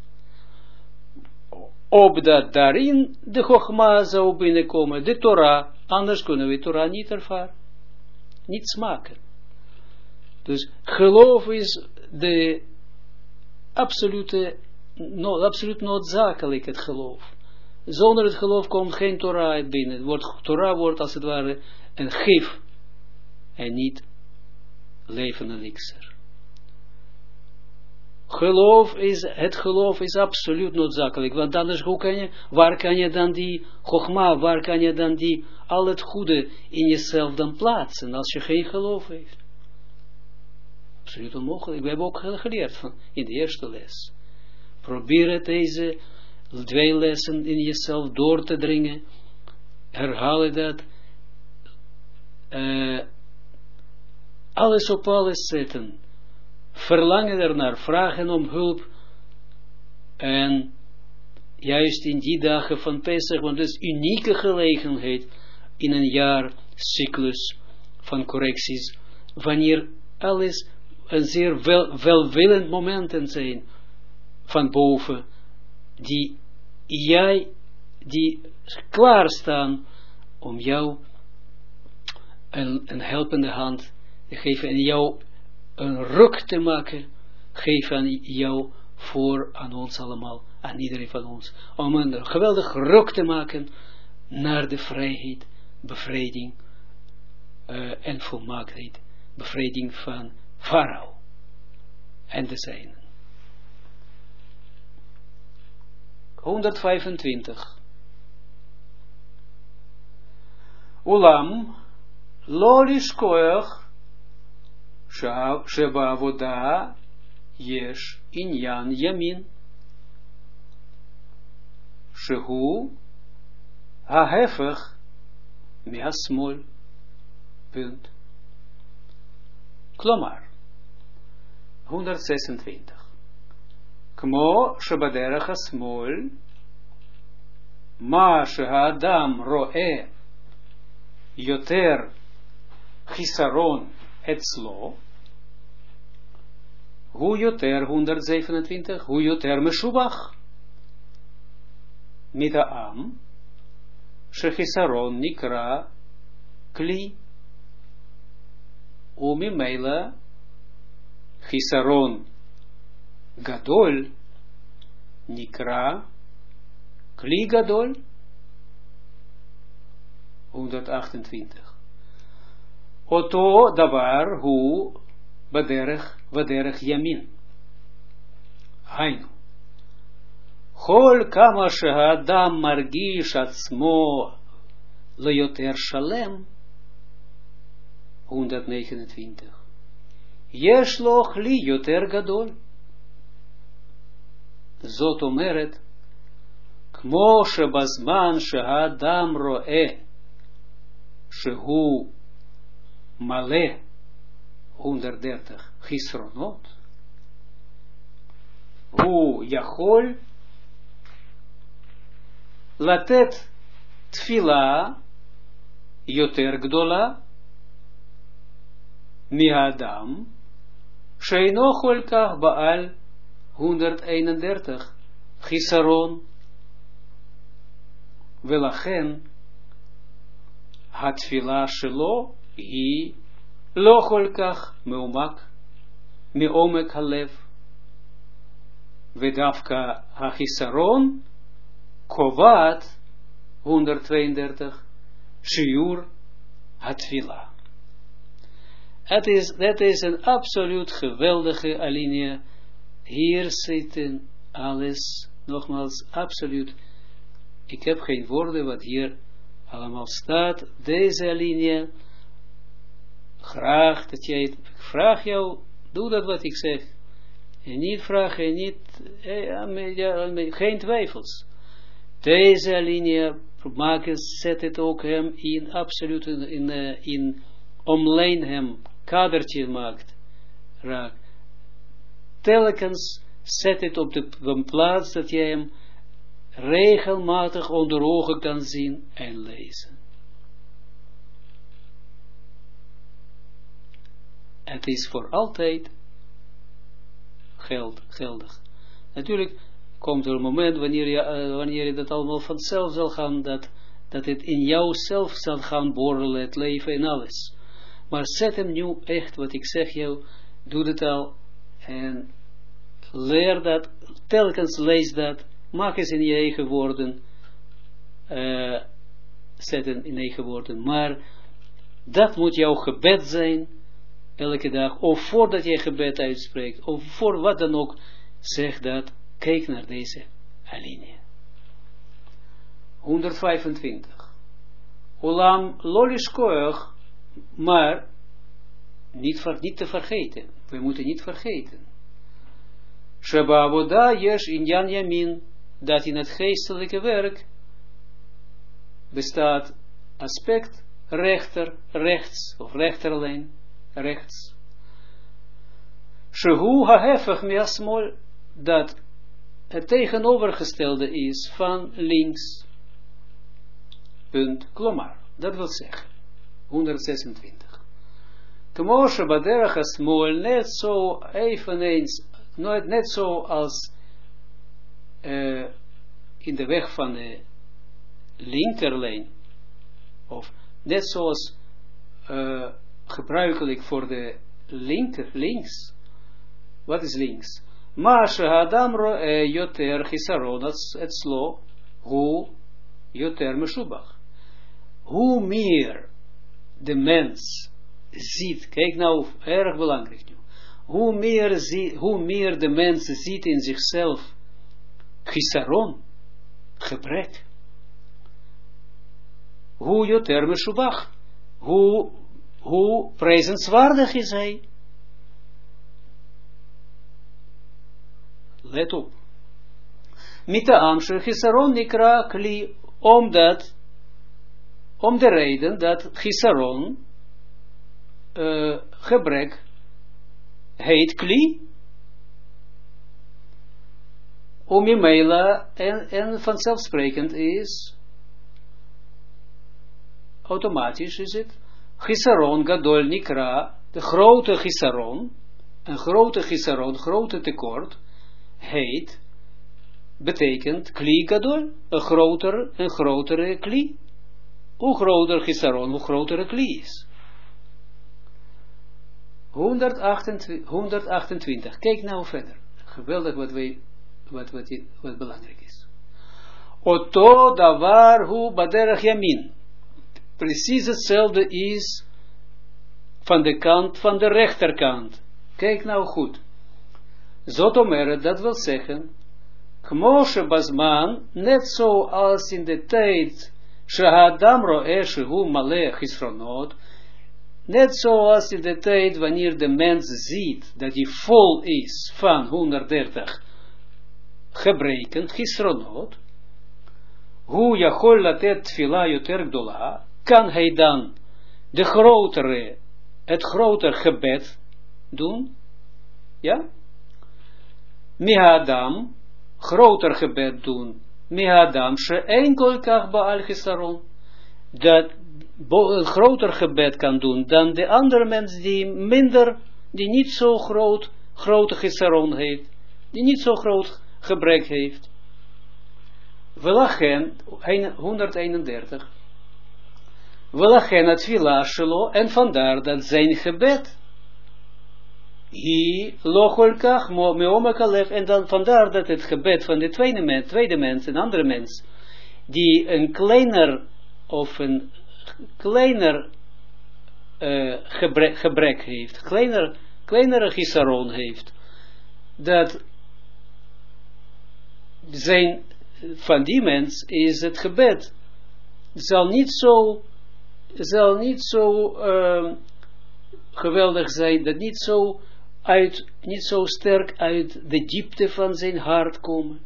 Opdat daarin de Chogma zou binnenkomen, de Torah, anders kunnen we Torah niet ervaren, niet smaken. Dus geloof is de absolute, no, absoluut noodzakelijk het geloof. Zonder het geloof komt geen Torah binnen. Wordt, Torah wordt als het ware een gif en niet leven elixir. Geloof is, het geloof is absoluut noodzakelijk, want anders hoe kan je, waar kan je dan die chogma, waar kan je dan die, al het goede in jezelf dan plaatsen, als je geen geloof heeft? Absoluut onmogelijk, we hebben ook geleerd van, in de eerste les. Probeer deze twee lessen in jezelf door te dringen, herhalen dat, uh, alles op alles zetten, verlangen ernaar, vragen om hulp, en juist in die dagen van Pesach, want het is een unieke gelegenheid in een jaar cyclus van correcties, wanneer alles een zeer wel, welwillend momenten zijn van boven, die jij, die klaarstaan om jou een, een helpende hand geven en jou een ruk te maken, geven aan jou voor aan ons allemaal, aan iedereen van ons, om een geweldig ruk te maken naar de vrijheid, bevrijding uh, en volmaaktheid, bevrijding van Farao en de zijnen. 125 Ulam לא לשכוח שבעבודה יש עניין ימין, שהוא ההפך מהשמאל. Punt. Klomar. 126. כמו שבדרך השמאל, מה שהאדם רואה יותר Chisaron etzlo, hoe joter 127, hoe joter meshubach, am, shechisaron nikra. Kli, umimela chisaron gadol. Nikra. Kli gadol, 128. Oto davar hu baderech, baderech yamin. Hainu. Hol kama shehadam margish atzmo lejoter shalem. 129. Yesh loch li yoter gadol. Zot omeret, kmo shebazman shehadam roe, shehu male, 130, gisronot, hu yachol, latet tfila yoter gdola, mi adam, sheino cholkach baal 131. Gisaron. Welachen. Hatfila shelo. Hi. Lo cholkach meumak. Meomek halev. Vedafka hachisaron. Kovat. 132. Shiur. Hatfila. Het is, dat is een absoluut geweldige alinea hier zitten alles, nogmaals, absoluut. Ik heb geen woorden wat hier allemaal staat. Deze linie, graag dat jij, ik vraag jou, doe dat wat ik zeg. En niet vragen, niet, eh, geen twijfels. Deze linie, maken, zet het ook hem in, absoluut in, in, eh, in hem, kadertje maakt, raak telkens zet het op de, plaats dat jij hem regelmatig onder ogen kan zien en lezen. Het is voor altijd geld, geldig. Natuurlijk komt er een moment wanneer je, uh, wanneer dat allemaal vanzelf zal gaan, dat, dat het in jouzelf zal gaan borrelen, het leven en alles. Maar zet hem nu echt, wat ik zeg jou, doe het al en leer dat, telkens lees dat, maak eens in je eigen woorden, uh, zetten in eigen woorden, maar dat moet jouw gebed zijn, elke dag, of voordat je gebed uitspreekt, of voor wat dan ook, zeg dat, kijk naar deze alinea. 125. Olam loliskoech, maar niet, te vergeten. We moeten niet vergeten. Sheba yesh inyan yamin, dat in het geestelijke werk bestaat aspect rechter, rechts, of rechterlijn, rechts. Shehu hahefech miasmol, dat het tegenovergestelde is van links. Punt, klomar. Dat wil zeggen, 126. Kmoshe baderach asmol, net zo eveneens nooit net zo als uh, in de weg van de linkerlijn, of net zoals uh, gebruikelijk voor de linker, links. Wat is links? Maar Adam roe yoter chisaron, het slo, hoe yoter meshubach. Hoe meer de mens ziet, kijk nou, erg belangrijk nu, hoe meer, zie, hoe meer de mens ziet in zichzelf chisaron, gebrek, hoe joter meshubach, hoe, hoe prijzenswaardig is hij. Let op. Mita chisaron nikra kli, omdat, om de reden dat chisaron, uh, gebrek, heet kli. Omimela en, en vanzelfsprekend is, automatisch is het, Gisaron gadol nikra, de grote Gisaron, een grote Gisaron, grote tekort, heet, betekent kli gadol, een groter, een grotere kli. Hoe groter Gisaron, hoe grotere kli is. 128, Kijk nou verder. Geweldig wat, wij, wat, wat, wat belangrijk is. Oto davar hu baderach yamin. Precies hetzelfde is van de kant, van de rechterkant. Kijk nou goed. Zotomere, dat wil zeggen, Kmoshe Basman, net zoals in de tijd, Shahadam Ro'e Shehu Maleh Chisronot, net zoals in de tijd wanneer de mens ziet dat hij vol is van 130 gebreken, Chisronot, hoe Jachol latet tfila yoter kan hij dan de grotere, het groter gebed doen, ja? Mihadam, groter gebed doen, Mihadam, she enkel kach baal gisaron, dat een groter gebed kan doen dan de andere mens die minder, die niet zo groot, grote gisaron heeft, die niet zo groot gebrek heeft. Velachen, 131. Shelo, en vandaar dat zijn gebed, hi locholkach meomakalef, en dan vandaar dat het gebed van de tweede mens, tweede mens, een andere mens, die een kleiner, of een kleiner gebrek, gebrek heeft, kleiner, kleinere gisaron heeft, dat zijn van die mens is het gebed. Zal niet zo, zal niet zo uh, geweldig zijn, dat niet zo uit, niet zo sterk uit de diepte van zijn hart komen.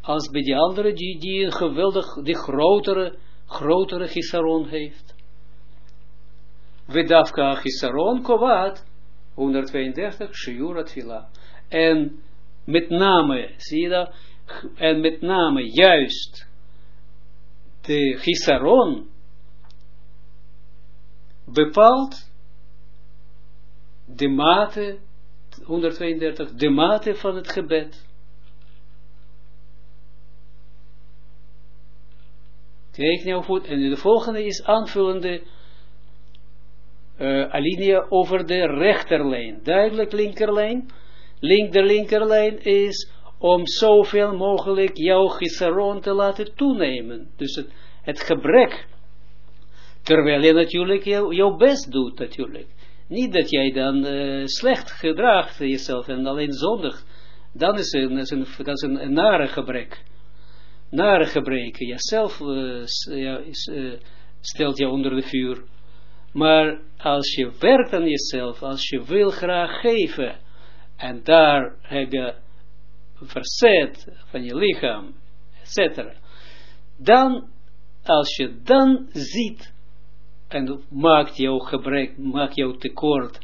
Als bij die andere die, die een geweldig, die grotere, grotere gisaron heeft. Vedafka gisaron kovat, 132, shiurat vila. En met name, zie je dat? En met name juist de Gisaron bepaalt de mate, 132, de mate van het gebed. Kijk nou goed, en de volgende is aanvullende alinea over de rechterlijn. Duidelijk linkerlijn. Link de linkerlijn is om zoveel mogelijk jouw gisaron te laten toenemen. Dus het, het gebrek, terwijl je natuurlijk jou, jouw best doet natuurlijk. Niet dat jij dan uh, slecht gedraagt jezelf en alleen zondig. Dan is dat is een, dat is een, een nare gebrek. Nare gebreken. Jezelf is, uh, stelt je onder de vuur. Maar als je werkt aan jezelf, als je wil graag geven, en daar heb je verzet van je lichaam, etc. Dan, als je dan ziet, en maakt jouw gebrek, maakt jouw tekort,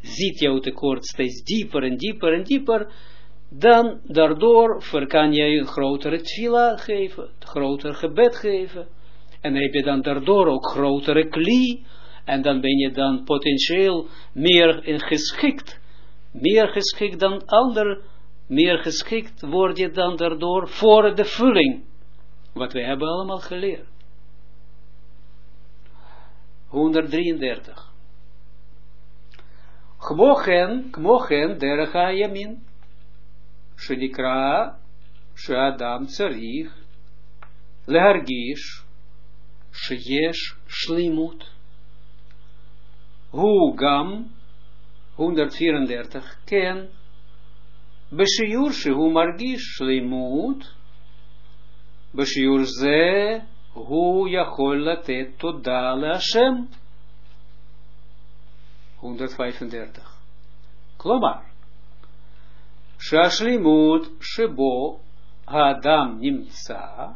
ziet jouw tekort steeds dieper en dieper en dieper, dan daardoor kan je een grotere tfila geven, een groter gebed geven, en heb je dan daardoor ook grotere kli, en dan ben je dan potentieel meer geschikt meer geschikt dan ander, meer geschikt word je dan daardoor voor de vulling. Wat we hebben allemaal geleerd. 133. Kmochen, kmochen, derech yamin, shenikra, sheadam tsarich, lehargish, sheyesh shlimut, hu gam, 134, ken, Beshiur shehu margish shleimut, Beshiur ze, hu yachol latet toda Hashem. 135. Klomar. Shashlimut shebo Adam nimtsa,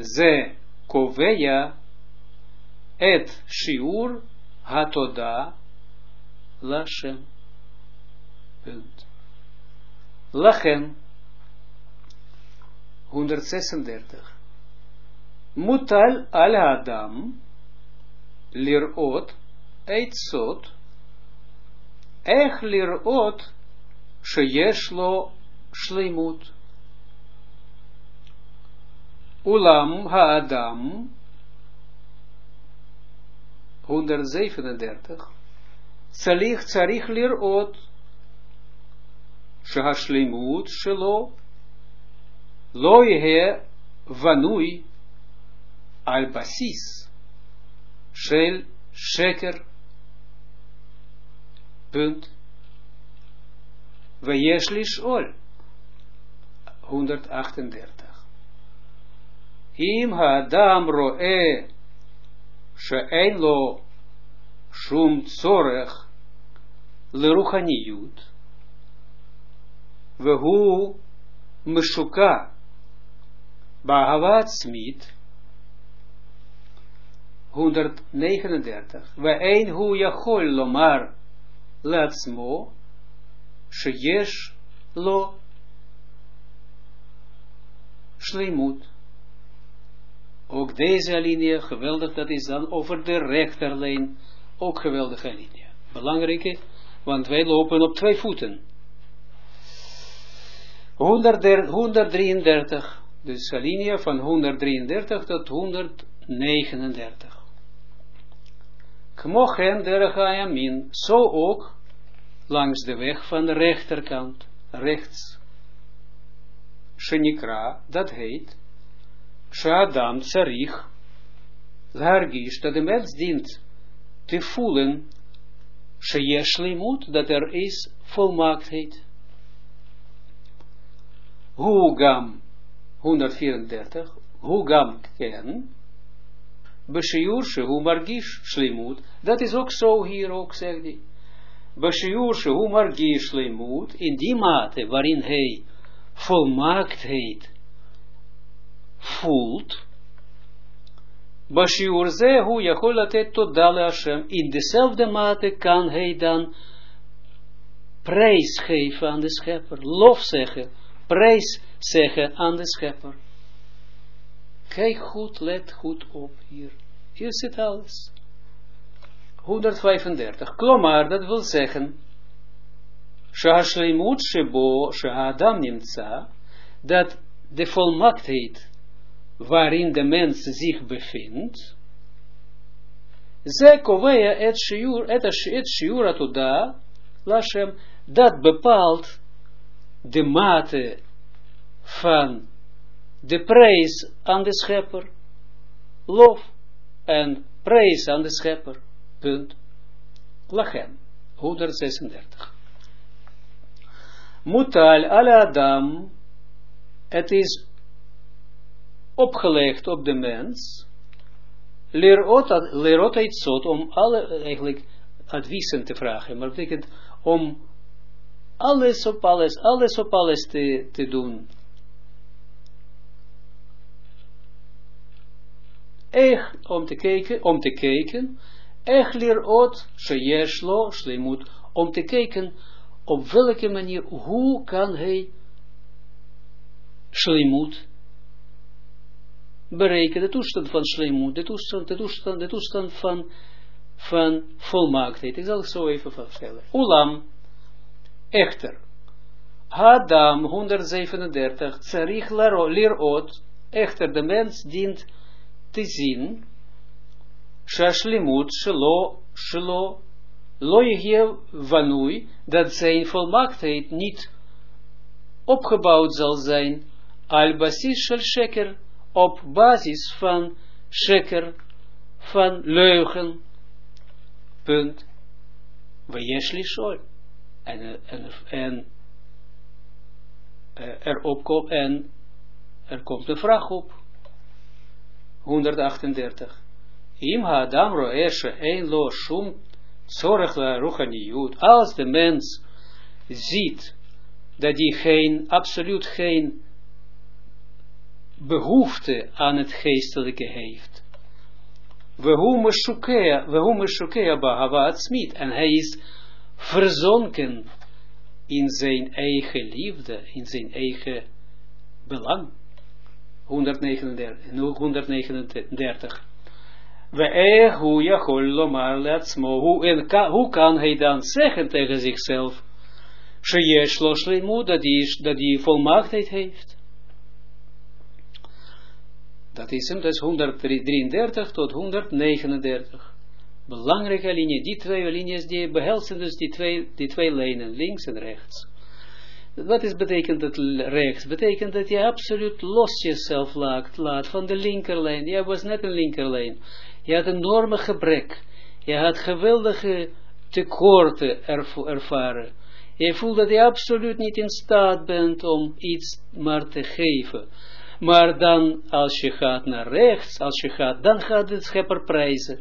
ze koveya et shiur hatoda Lashem. Punt. Lachen. 136. Mutal al Adam. Lirot. Eitzot. Ech lirot. Sheyesh lo shleimut. Ulam ha-Adam. 137. Tzarich tzarich lirot. Shehashlimut shelo. Lo yehe vanui al basis, shel sheker, punt, weyesh lishol, 138. Im ha-adam roe, she'en lo shum tzorech, leruchaniyut, vehu meshuka, Bahavat Smit, 139. We een hu yachol lomar latsmo, sheyesh lo shleimut. Ook deze alinea, geweldig, dat is dan over de rechterlijn, ook geweldige alinea. Belangrijke, want wij lopen op twee voeten. 133, dus alinea van 133 tot 139. Kmochen derech ayamin, zo ook langs de weg van de rechterkant, rechts. Shenikra, dat heet, Shadam tsarich, Largish, dat de mens dient te voelen, Sheyeshlimut, dat er is volmaaktheid. Hugam, 134, Hugam ken, Beshiur shehu margish shlimut, dat is ook zo hier ook, zegt hij. Beshiur shehu margish shlimut, in die mate waarin hij volmaaktheid voelt, Bashiur zehu yachol latet todale Hashem, in dezelfde mate kan hij dan prijs geven aan de schepper, lof zeggen, prijs zeggen aan de schepper. Kijk goed, let goed op hier. Hier zit alles. 135. Klomar, dat wil zeggen, Shahashleimut shebo shahadam nimtza, dat de volmaaktheid waarin de mens zich bevindt, ze kovea et shiur, et shiur atoda, lashem, dat bepaalt de mate van de prijs aan de schepper, lof en prijs aan de schepper, punt, lachem, 136. Mutal al Adam, het is opgelegd op de mens, lerot zot, om alle, eigenlijk, adviezen te vragen, maar betekent om alles op alles, alles op alles te, doen. Echt om te kijken, om te kijken, echt lerot, sheyeshlo, shlemut, om te kijken op welke manier, hoe kan hij shlemut bereiken, de toestand van shlemut, de toestand, de toestand, de toestand van, van volmaaktheid. Ik zal het zo even vertellen. Ulam, echter, Adam 137, Tsarich lirot, echter de mens dient te zien, Shashlimut, Shelo, Shelo, Loyehev Vanui, dat zijn volmaaktheid niet opgebouwd zal zijn, al basis shel sheker, op basis van sheker, van leugen, punt, weyesh lishol, en, en, en er opkomt, en er komt een vraag op, 138, Im ha-adam ro'eshe ein lo shum zorg la als de mens ziet dat hij geen, absoluut geen behoefte aan het geestelijke heeft. We hoe meshukea bahavat smit, en hij is verzonken in zijn eigen liefde, in zijn eigen belang. 139. 139. We hoe hoe kan hij dan zeggen tegen zichzelf, dat hij volmaaktheid heeft. Dat is hem, dat is 133 tot 139. Belangrijke linie, die twee linies, die behelzen dus die twee, die twee lijnen, links en rechts. wat is betekent dat rechts? Betekent dat je absoluut los jezelf laat, laat van de linkerlijn. Jij was net een linkerlijn. Je had een enorme gebrek. Je had geweldige tekorten ervaren. Je voelt dat je absoluut niet in staat bent om iets maar te geven. Maar dan, als je gaat naar rechts, als je gaat, dan gaat de schepper prijzen.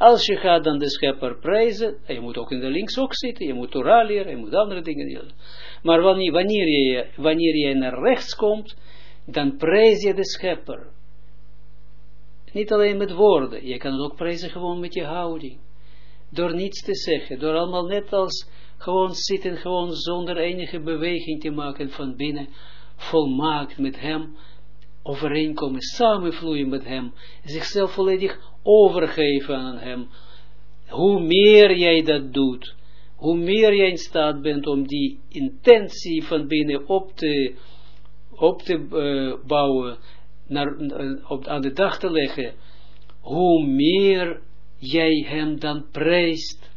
Als je gaat dan de schepper prijzen, en je moet ook in de links ook zitten, je moet Torah leren, je moet andere dingen leren. Maar wanneer, wanneer, je, wanneer je naar rechts komt, dan prijs je de schepper. Niet alleen met woorden, je kan het ook prijzen gewoon met je houding. Door niets te zeggen, door allemaal net als gewoon zitten, gewoon zonder enige beweging te maken van binnen, volmaakt met hem, overeenkomen, samenvloeien met hem, zichzelf volledig overgeven aan hem. Hoe meer jij dat doet, hoe meer jij in staat bent om die intentie van binnen op te, op te uh, bouwen, naar, uh, op, aan de dag te leggen, hoe meer jij hem dan prijst,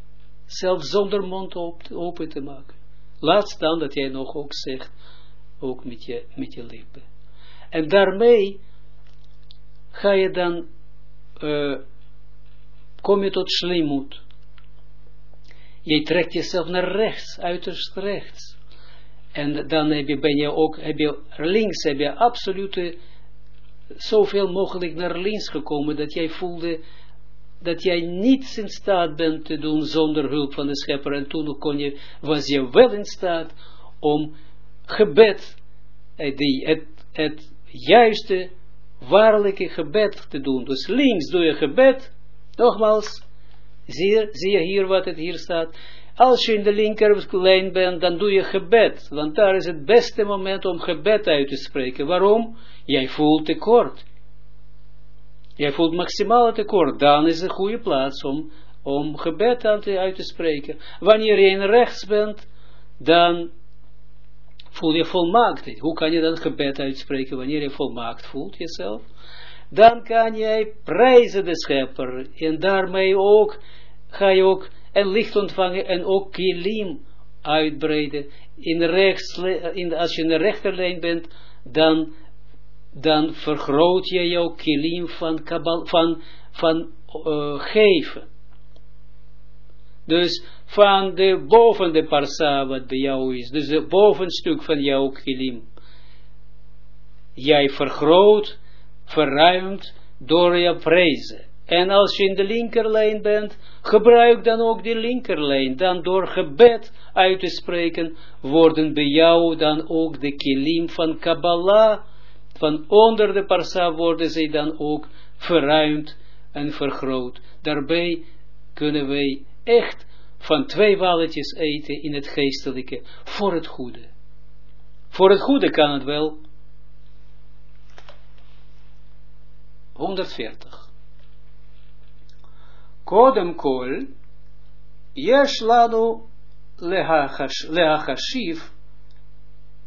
zelfs zonder mond op, open te maken. Laat staan dat jij nog ook zegt, ook met je, met je lippen. En daarmee ga je dan, uh, kom je tot slimmoed. Je trekt jezelf naar rechts, uiterst rechts. En dan heb je, ben je ook, heb je links, heb je absolute, zoveel mogelijk naar links gekomen, dat jij voelde, dat jij niets in staat bent te doen zonder hulp van de schepper. En toen kon je, was je wel in staat om gebed, eh, die, het, het juiste, waarlijke gebed te doen. Dus links doe je gebed, nogmaals, zie, zie je hier wat het hier staat. Als je in de linkerlijn bent, dan doe je gebed, want daar is het beste moment om gebed uit te spreken. Waarom? Jij voelt tekort. Jij voelt maximale tekort, dan is het een goede plaats om, om gebed aan te, uit te spreken. Wanneer je in rechts bent, dan voel je volmaakt. Hoe kan je dan gebed uitspreken wanneer je volmaakt voelt jezelf? Dan kan jij prijzen de schepper en daarmee ook ga je ook een licht ontvangen en ook kilim uitbreiden. In rechts, in, als je in de rechterlijn bent, dan, dan vergroot je jouw kilim van, kabal, van, van uh, geven. Dus van de boven de parsa wat bij jou is, dus het bovenstuk van jouw kilim. Jij vergroot, verruimt door je prijzen. En als je in de linkerlijn bent, gebruik dan ook die linkerlijn. Dan door gebed uit te spreken, worden bij jou dan ook de kilim van Kabbalah, van onder de parsa worden zij dan ook verruimd en vergroot. Daarbij kunnen wij echt van twee walletjes eten in het geestelijke, voor het goede. Voor het goede kan het wel. 140. Kodem kol, yesh lanu lehachashiv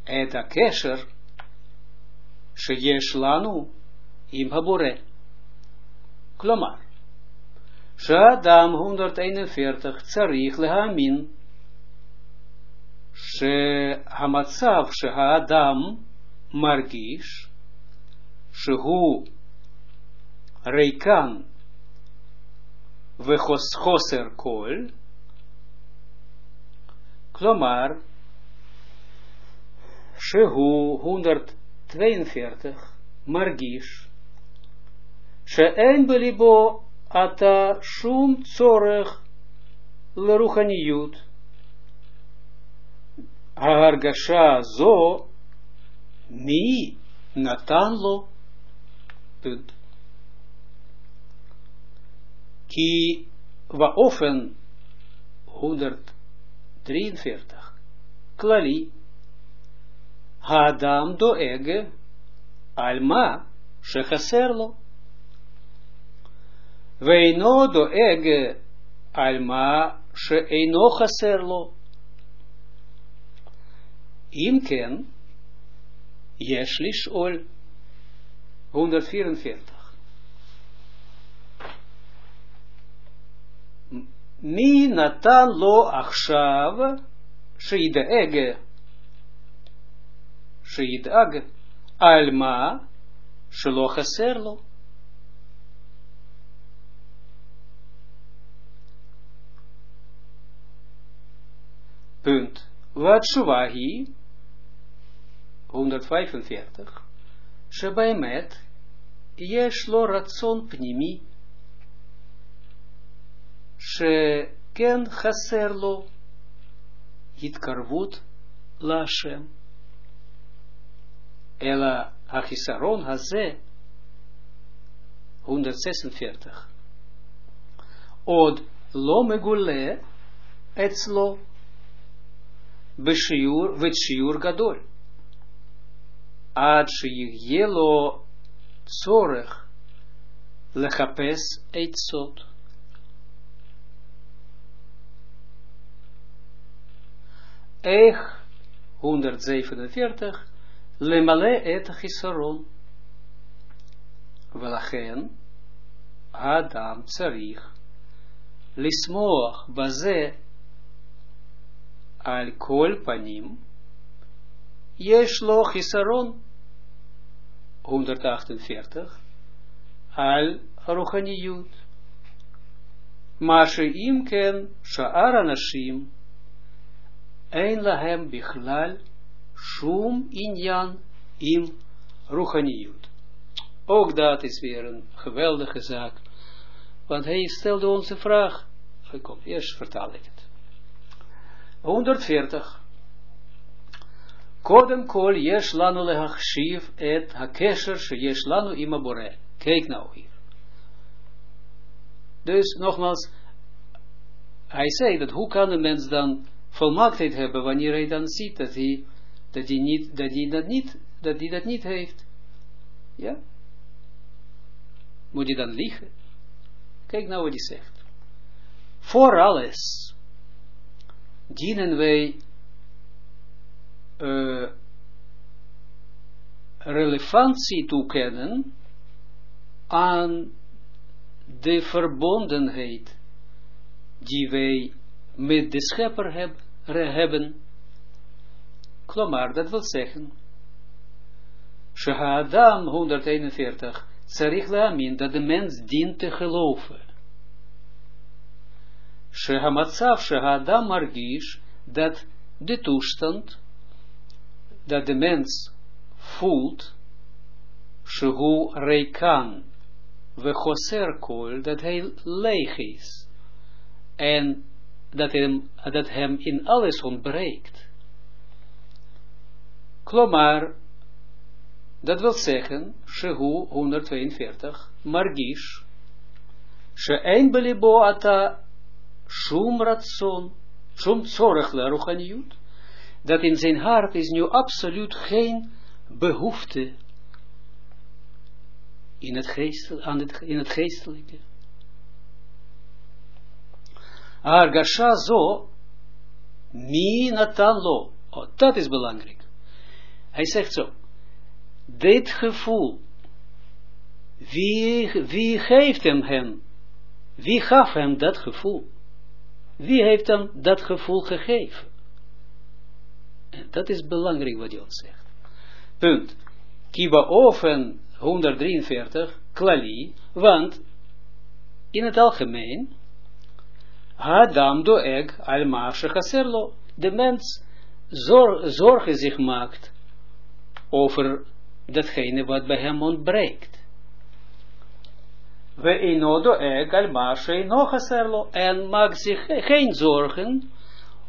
et lanu im habore. Klomar. Shadam 141 Tsarich lehamin שהמצב שהאדם מרגיש שהוא ריקן וחוסר כל, כלומר, שהוא 142 מרגיש שאין בליבו ata shum tzorech leruchaniyut. Hargasha zo mi natanlo. Punt. Ki waofen 143. Klali. Hadam doege alma shechaserlo. Weino doeg alma she'eino chaser lo. Im ken, yesh lishol. 144. Mi natan lo achshav, she'ideg Sheidag alma shelo chaserlo. Punt. Wat shuvahi 145 Shebaimet Yesh lo ratson pnimi Sheken chaserlo Yitkarvut Lashem. Ela Achisaron Haze 146 Od lo megule etzlo beshiur vetshiur gadol ad שיהיה לו צורך לחפש עצות. איך 147 למלא את החיסרון. ולכן האדם צריך לשמוח בזה על כל פנים, יש לו חיסרון 148 al Rochaniyut. Maar sheim ken sha'ar anashim ein lahem bichlal shum inyan im Rochaniyut. Ook dat is weer een geweldige zaak. Want hij stelde ons een vraag. Kom, eerst vertaal ik het. 140. Kodem kol yesh lanu lehachshiv et hakesher sheyesh lanu ima bore. Kijk nou hier. Dus nogmaals, hij zei dat hoe kan een mens dan volmaaktheid hebben wanneer hij dan ziet dat hij dat niet dat hij dat niet dat niet heeft. Ja? Moet hij dan liegen? Kijk nou wat hij zegt. Voor alles dienen wij uh, relevantie toekennen aan de verbondenheid die wij met de schepper heb, hebben. Klomar, dat wil zeggen, Shahadam 141, Tsarich Lamin, dat de mens dient te geloven. Shehamatsav Shahadam Margish, dat de toestand dat de mens voelt, shehu reikan, we choser kol, dat hij leeg is, en dat hem, dat hem in alles ontbreekt. Klomar, dat wil zeggen, shehu 142, margish, she'ein belibo ata shum ratson, shum tzorech ruchaniyut, dat in zijn hart is nu absoluut geen behoefte in het, geestel, aan het, in het geestelijke. Argasha zo, mi natan lo. Dat is belangrijk. Hij zegt zo, dit gevoel, wie, wie geeft hem hem? Wie gaf hem dat gevoel? Wie heeft hem dat gevoel gegeven? Dat is belangrijk wat je ons zegt. Punt. Kiba ofen 143, klali, want in het algemeen, Adam doeg al maashe chaserlo, de mens zor, zorgen zich maakt over datgene wat bij hem ontbreekt. We ino doeg al chaserlo, en maakt zich geen zorgen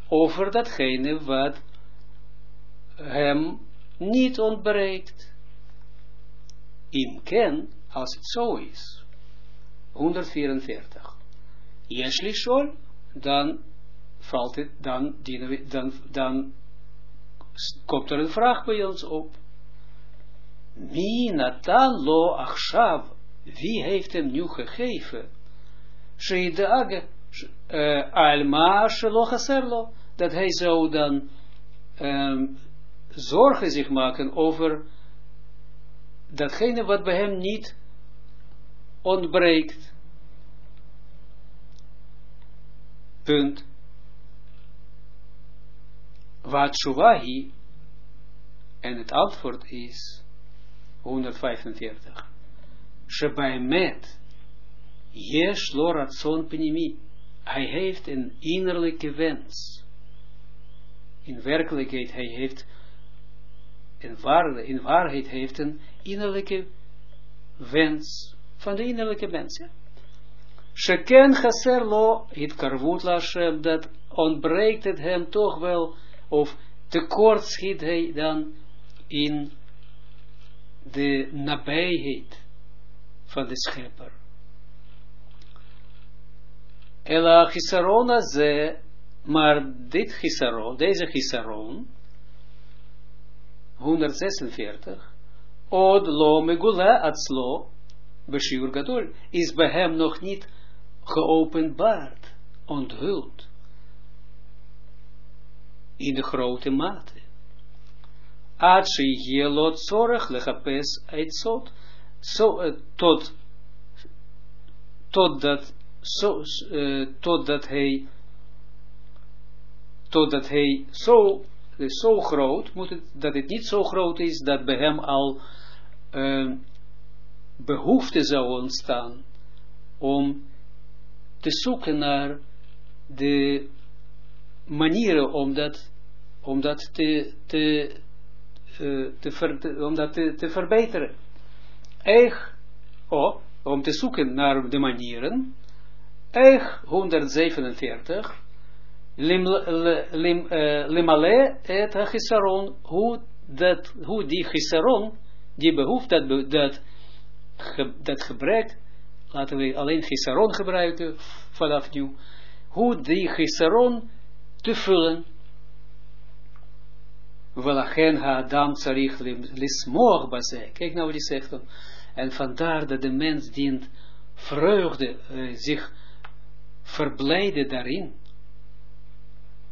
over datgene wat hem niet ontbreekt. Im ken, als het zo is, 144. Jesli shol, dan valt het, dan, dan, dan komt er een vraag bij ons op. Mi natan lo achshav, wie heeft hem nu gegeven? Sheidag, uh, alma shelo chaserlo, dat hij zou dan um, zorgen zich maken over datgene wat bij hem niet ontbreekt. Punt. Wat shuvahi, En het antwoord is 145. Shebaemet Yesh lo ratson penimi. Hij heeft een innerlijke wens. In werkelijkheid, hij heeft in, waar, in waarheid heeft een innerlijke wens van de innerlijke mens. Ja? Sheken chaser lo it karvut dat ontbreekt het hem toch wel, of tekort schiet hij dan in de nabijheid van de schepper. Ela chisarona ze, maar dit chisaron, deze chisaron, 146, od lo megula atzlo, beshiur gadol, is bij hem nog niet geopenbaard, onthuld, in de grote mate. Ad she lot zorg lechapes aitzot, uh, tot, totdat, so, uh, totdat hij, totdat hij zo, zo groot, moet het, dat het niet zo groot is, dat bij hem al uh, behoefte zou ontstaan om te zoeken naar de manieren om dat, om dat te, te, uh, te, om dat te, te verbeteren. Eich, oh, om te zoeken naar de manieren. Eich 147. Lim, lim, uh, limale et. Hoe, dat, hoe die chisaron, die behoefte, dat, dat, dat gebrek, laten we alleen chisaron gebruiken vanaf nu. Hoe die chisaron te vullen. Welachen ha-adam tsarich lismoor baze. Kijk nou wat hij zegt. En vandaar dat de mens dient vreugde, uh, zich verblijden daarin.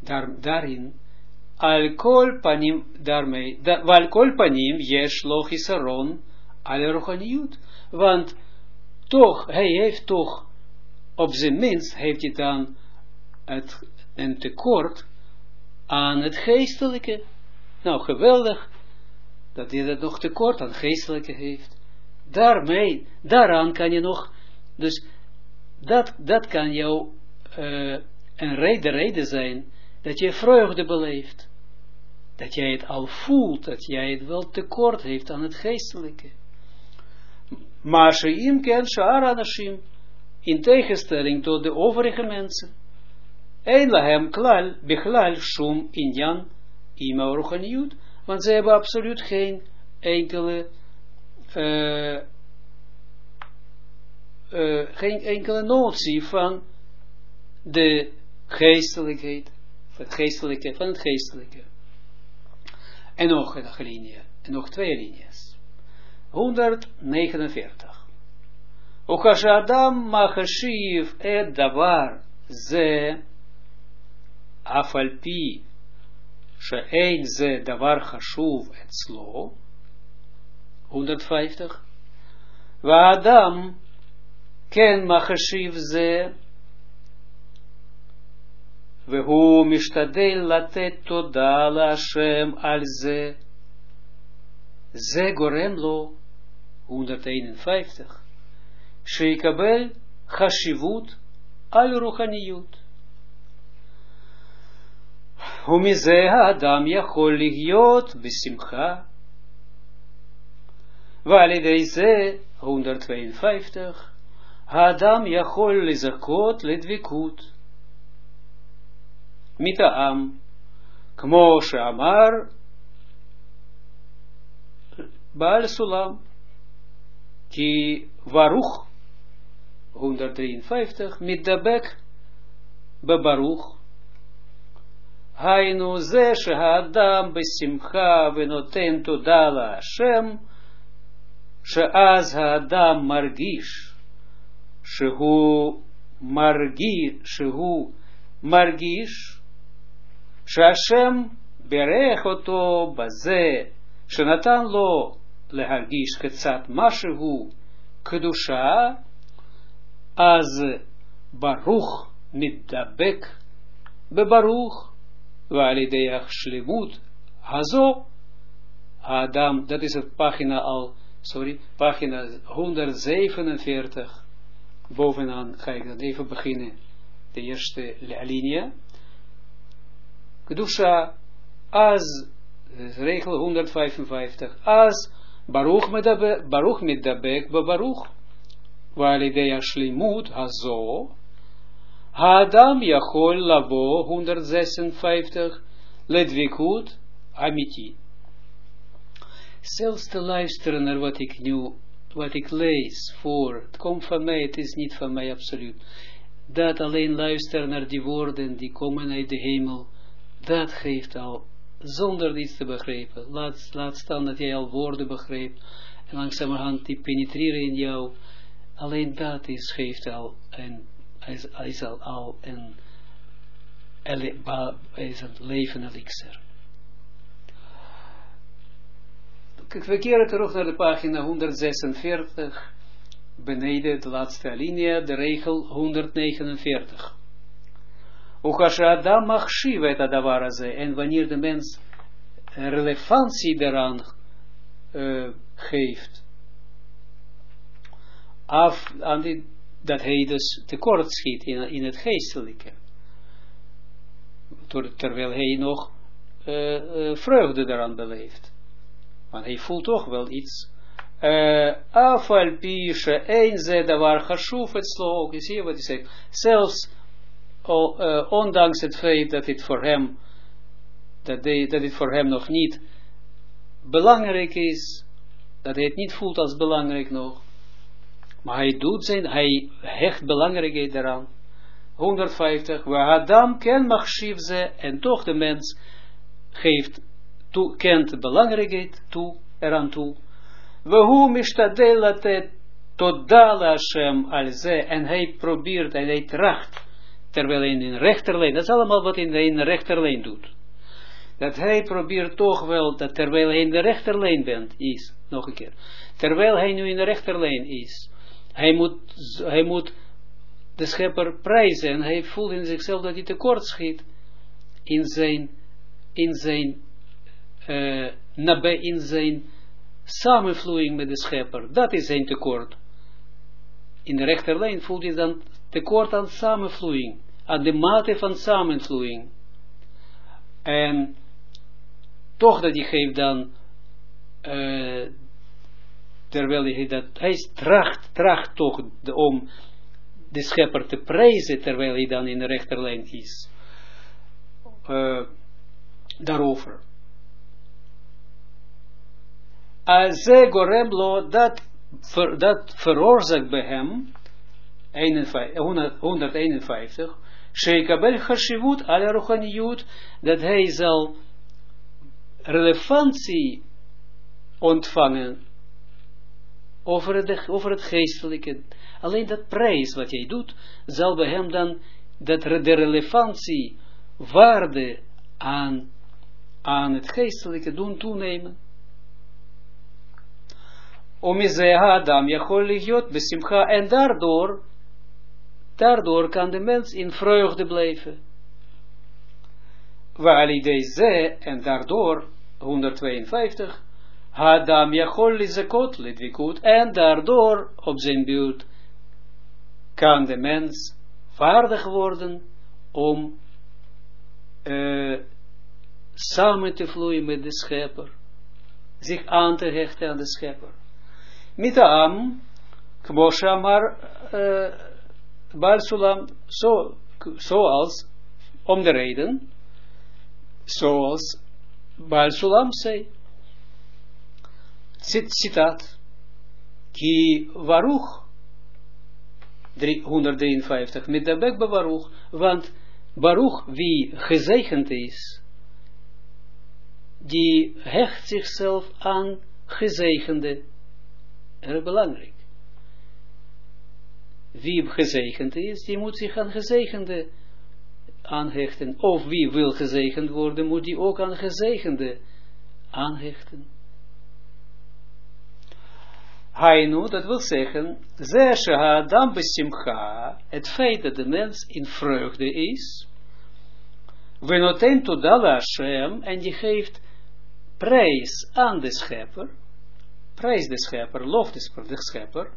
Daar, daarin. Alcohol panim, daarmee, da, alcohol panim, yesh lochisaron, al Want toch, hij heeft toch, op zijn minst heeft hij dan het, een tekort aan het geestelijke. Nou, geweldig dat hij dat nog tekort aan geestelijke heeft. Daarmee, daaraan kan je nog, dus dat, dat kan jou uh, een reden, reden zijn dat je vreugde beleeft. Dat jij het al voelt, dat jij het wel tekort heeft aan het geestelijke. Maar Sheim ken Shaar Anashim, in tegenstelling tot de overige mensen. Een lahem klal, bichlal shum inyan ima want ze hebben absoluut geen enkele uh, uh, geen enkele notie van de geestelijkheid, van het geestelijke, van het geestelijke. En nog een linie, en nog twee linies. 149. Ukashadam machashiv et davar ze afalpi she'ein ze davar chashuv et slo 150. Waadam ken machashiv ze והוא משתדל לתת תודה להשם על זה. זה גורם לו, 151, שיקבל חשיבות על רוחניות. ומזה האדם יכול להיות בשמחה Wali deze 152. Adam Yachol Lizakot Lidvikut. Mitaam. Kmo Amar Baal Sulam. Ki Varuch 153. Mitdabek Bebaruch. Hainu Zeshe Adam Besimcha Venoten Tudala Hashem. שאז האדם מרגיש שהוא מרגיש, שהוא מרגיש שהשם ברך אותו בזה שנתן לו להרגיש קצת משהו קדושה, אז ברוך מתדבק בברוך, ועל ידי השלמות הזו Adam, dat is het pagina al, sorry, pagina 147. Bovenaan ga ik dan even beginnen. De eerste alinea. Kedusha, as, regel 155, as Baruch medabek, Baruch medabek, Baruch, idea shlimut, hazo, Adam Yachol Lavo 156 Ledvikut Amiti. Zelfs te luisteren naar wat ik nu, wat ik lees voor, het komt van mij, het is niet van mij absoluut. Dat alleen luisteren naar die woorden die komen uit de hemel, dat geeft al, zonder iets te begrijpen. Laat, laat staan dat jij al woorden begrijpt, en langzamerhand die penetreren in jou. Alleen dat is, geeft al een is, is al, al een, is een leven elixir. We keren terug naar de pagina 146, beneden de laatste alinea, de regel 149. Adam machshiv et adavaraze, en wanneer de mens relevantie daaraan uh, geeft, af aan die dat hij dus tekort schiet in, in het geestelijke. terwijl hij nog uh, uh, vreugde daaraan beleeft. Hij voelt toch wel iets. Afal pische, een ze daar waar het sloog. Je ziet wat hij zegt. Zelfs uh, ondanks het feit dat het voor hem, dat, het voor hem nog niet belangrijk is, dat hij het niet voelt als belangrijk nog, maar hij doet zijn, hij hecht belangrijkheid daaraan. 150, waar Adam ken ze, en toch de mens geeft, toe, kent de belangrijkheid toe, eraan toe. We hoe mishtadelatet al ze, en hij probeert, en hij tracht, terwijl hij in een rechterlijn, dat is allemaal wat hij in de rechterlijn doet. Dat hij probeert toch wel, dat terwijl hij in de rechterlijn bent, is, nog een keer, terwijl hij nu in de rechterlijn is, hij moet, hij moet de schepper prijzen en hij voelt in zichzelf dat hij tekort schiet in zijn, in zijn, uh, nabij, in zijn samenvloeiing met de schepper. Dat is zijn tekort. In de rechterlijn voelt hij dan tekort aan samenvloeiing, aan de mate van samenvloeiing. En toch dat hij geeft dan uh, terwijl hij dat, hij tracht, tracht toch om de schepper te prijzen, terwijl hij dan in de rechterlijn is. Uh, daarover. Ze goremlo, dat, ver, dat veroorzaakt bij hem, 151, Sheikabel Hashivut ala Ruchaniyut, dat hij zal relevantie ontvangen over het, over het geestelijke. Alleen dat prijs wat jij doet, zal bij hem dan dat de relevantie, waarde aan, aan het geestelijke doen toenemen. Om Adam Jachol ligjot besimcha en daardoor, daardoor kan de mens in vreugde blijven. Waar deze en daardoor 152 Adam Yachol Lizakot Lidvikut. En daardoor op zijn buurt kan de mens vaardig worden om samen te vloeien met de schepper. Zich aan te hechten aan de schepper. Mitaam, maar uh, Balsulam, zo, zoals, om de reden, zoals Balsulam zei, citaat, ki waruch, 153, met de bek Baruch, want Baruch, wie gezegend is, die hecht zichzelf aan gezegende, erg belangrijk. Wie gezegend is, die moet zich aan gezegende aanhechten. Of wie wil gezegend worden, moet die ook aan gezegende aanhechten. Hainu, dat wil zeggen, ze Adam besimcha, het feit dat de mens in vreugde is, we noten to dala Hashem, en die geeft prijs aan de schepper, prijs de schepper, lof de schepper,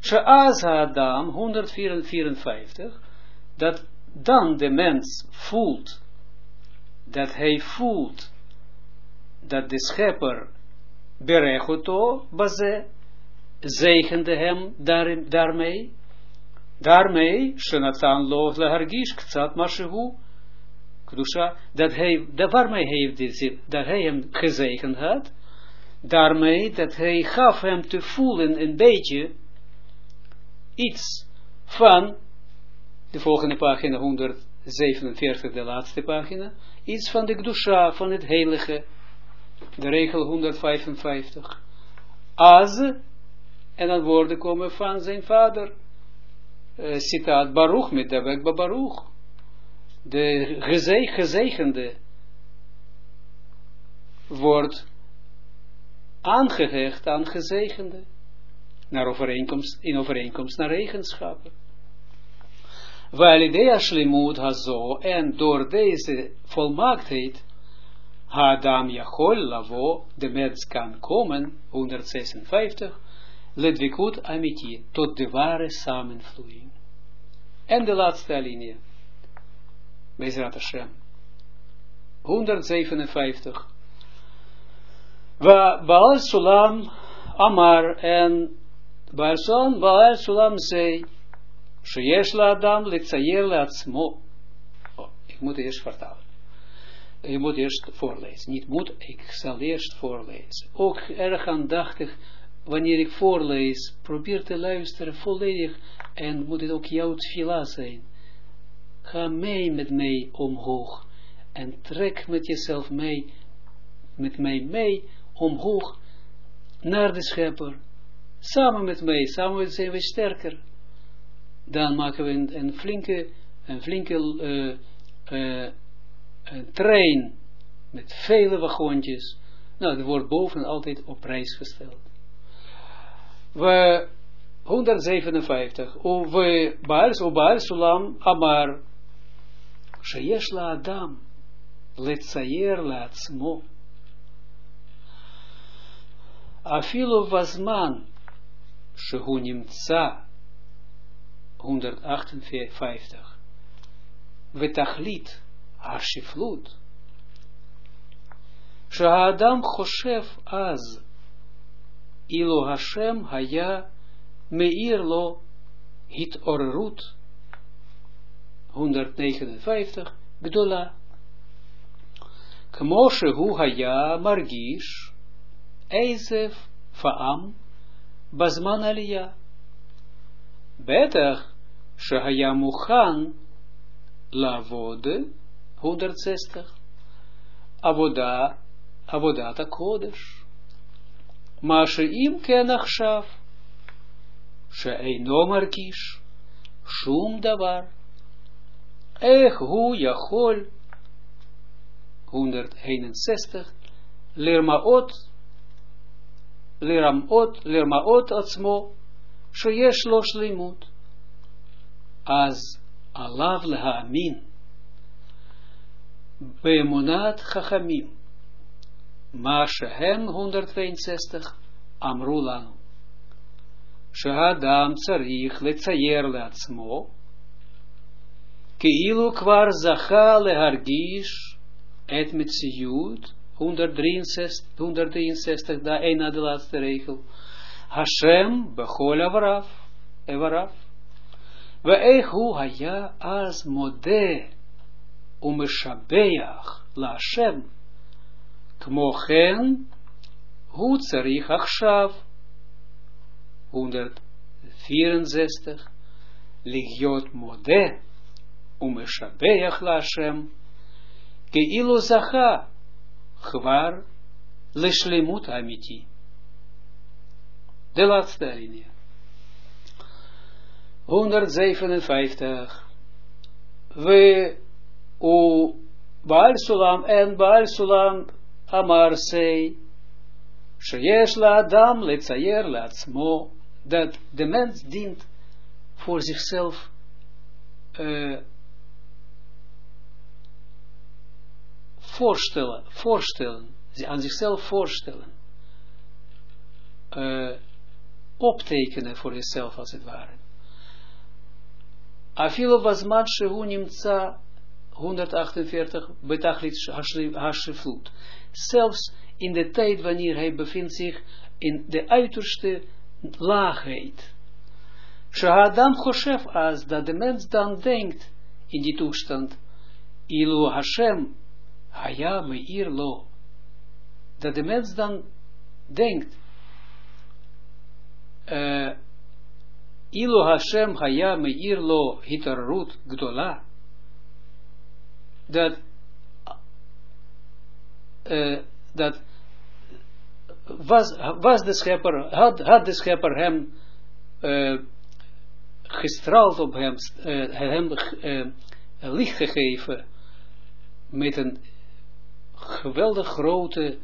Sheaz Adam 154, dat dan de mens voelt, dat hij voelt, dat de schepper berechoto baze, zegende hem daar, daarmee, daarmee, Shenatan lo lehargish ktsat mashehu, Kdusha, dat hij, dat waarmee dit, dat hij hem gezegend had, daarmee dat hij gaf hem te voelen een beetje iets van, de volgende pagina 147, de laatste pagina, iets van de Gdusha, van het heilige, de regel 155. Als, en dan woorden komen van zijn vader, uh, citaat Baruch, met de Baruch, de gezegende wordt aangehecht aan gezegende, naar overeenkomst, in overeenkomst naar eigenschappen. Validea shlimut hazo, en door deze volmaaktheid, Adam Yachol lavo, de mens kan komen, 156, ledvikut amiti, tot de ware samenvloeiing. En de laatste alinea. Bezrat Hashem. 157. Wa Baal Sulam Amar en Baal Sulam, Baal Sulam zei, Sheyesh la Adam litzayer leatzmo. Oh, ik moet eerst vertalen. Je moet eerst voorlezen. Niet moet, ik zal eerst voorlezen. Ook erg aandachtig, wanneer ik voorlees, probeer te luisteren volledig en moet het ook jouw tfila zijn Ga mee met mij omhoog. En trek met jezelf mee, met mij mee omhoog naar de schepper. Samen met mij, samen zijn we sterker. Dan maken we een, flinke, een flinke eh, eh, trein met vele wagontjes. Nou, dat wordt boven altijd op prijs gesteld. We 157. Of baars, sulam amar. Sheyesh la adam. Letzayer la tsmo לעצמו אפילו בזמן שהוא נמצא 158 ותכלית השפלות שהאדם חושב אז אילו השם היה מאיר לו התעוררות 159, Gdola. Kmoshe hu haya margish, Eizef faam, Bazman aliyah. Betach, Shahaya Muchan, Lavode, 160, Avoda, Avodata Kodesh. Maar sheim ken achshav, she'eino margish, shum davar. Ech hu jachol 161 Lermaot Leramot Lermaot atzmo Shoyesh lo shlimut Az alav lehaamin Beemunat chachamim Ma shehem 162 Amru lanu Shehadam tzarich letzayer leatzmo Keilu kwar zacha lehargish et mitziyut 163, 163 da een na de laatste regel. Hashem bechol avaraf, evaraf. We echu haya as mode umeshabeach la Hashem. Kmo chen hu tzarich achshav 164 ligiot mode umeshabeach la Hashem, keilo zacha, chvar, leshlemut amiti. De laatste alinea. 157. We, u, Baal Sulam en Baal Sulam Amar zei, Sheyesh la Adam letzayer laatsmo, dat de mens dient voor zichzelf uh, voorstellen, voorstellen, aan zichzelf voorstellen. Uh, optekenen voor jezelf als het ware. Afilo was shehu nimtza 148 betachlit hashiflut. Zelfs in de tijd wanneer hij bevindt zich in de uiterste laagheid. Shahadam Choshev as dat de mens dan denkt in die toestand, Ilu Hashem Haya Meir Lo. Dat de mens dan denkt, uh, Ilu Hashem Haya Meir Lo Hitarut Gdola. Dat, uh, dat was, was de schepper, had, had de schepper hem uh, gestraald op hem, hem licht gegeven met een geweldig grote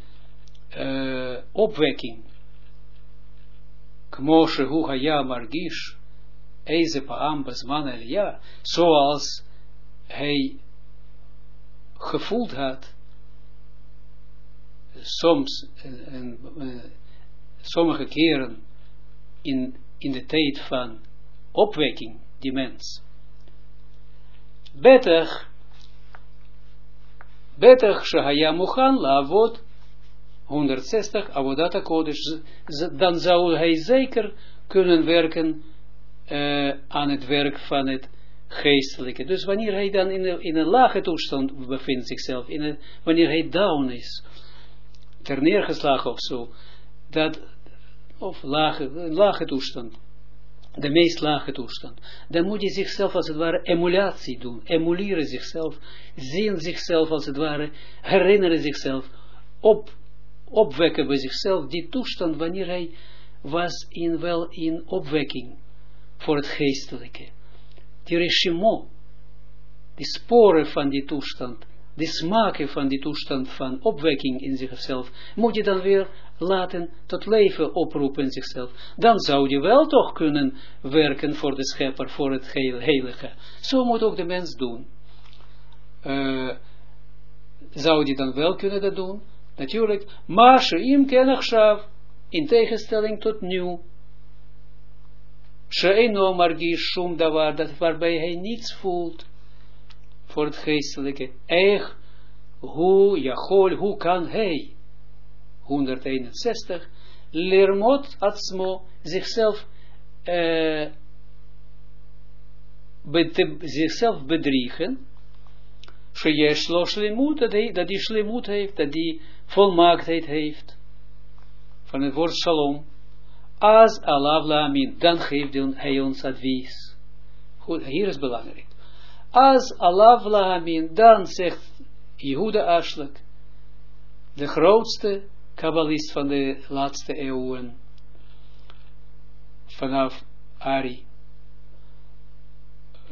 uh, opwekking. Kmoshe hu haya margish, eze paam bezman elia, zoals hij gevoeld had, soms, en, en, sommige keren in, in de tijd van opwekking, die mens. Beter, beter shahaya mukhan laavod 160 avodat kodesh, dan zou hij zeker kunnen werken uh, aan het werk van het geestelijke. Dus wanneer hij dan in, een, in een lage toestand bevindt zichzelf, in een, wanneer hij down is, ter neergeslagen of zo, dat, of lage, lage toestand, de meest lage toestand, dan moet hij zichzelf als het ware emulatie doen, emuleren zichzelf, zien zichzelf als het ware, herinneren zichzelf, op, opwekken bij zichzelf. Die toestand wanneer hij was in wel in opwekking voor het geestelijke. Die regimo, die sporen van die toestand, de smaken van die toestand van opwekking in zichzelf, moet je dan weer laten tot leven oproepen zichzelf. Dan zou je wel toch kunnen werken voor de schepper, voor het heilige. Zo moet ook de mens doen. Uh, zou die dan wel kunnen dat doen? Natuurlijk, maar im kenachshav, in tegenstelling tot nu. Sheino margi shum davar, dat waarbij hij niets voelt voor het geestelijke. Eich, hoe, jachol, hoe kan hij, 161, lermot atsmo, zichzelf, uh, zichzelf bedriegen, sheyesh lo shlemut, dat die shlemut heeft, dat die volmaaktheid heeft, van het woord shalom, als Allah lamin, dan geeft hij ons advies. Goed, hier is belangrijk. Als Allah vlaamin, dan zegt Jehuda Ashlik, de grootste kabbalist van de laatste eeuwen, vanaf Ari.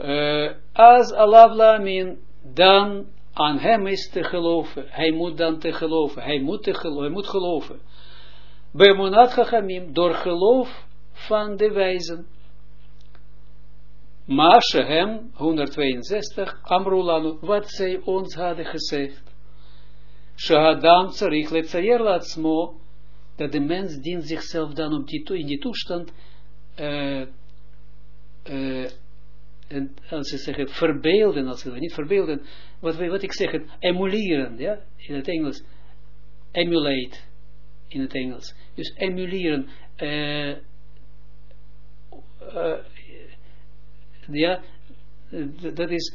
Uh, als Allah vlaamin, dan aan hem is te geloven. Hij moet dan te geloven. Hij moet, te geloven. Hij moet geloven. Bij Monat Chachamim, door geloof van de wijzen. Shehem, 162, Amrulanu, wat zij ons hadden gezegd. Shahadam tsarich letzayer latsmo, dat de mens dient zichzelf dan op die, in die toestand, uh, uh, en als ze zeggen verbeelden, als ze niet verbeelden, wat, wat ik zeg, emuleren, ja, in het Engels, emulate, in het Engels. Dus emuleren, uh, ja, dat is,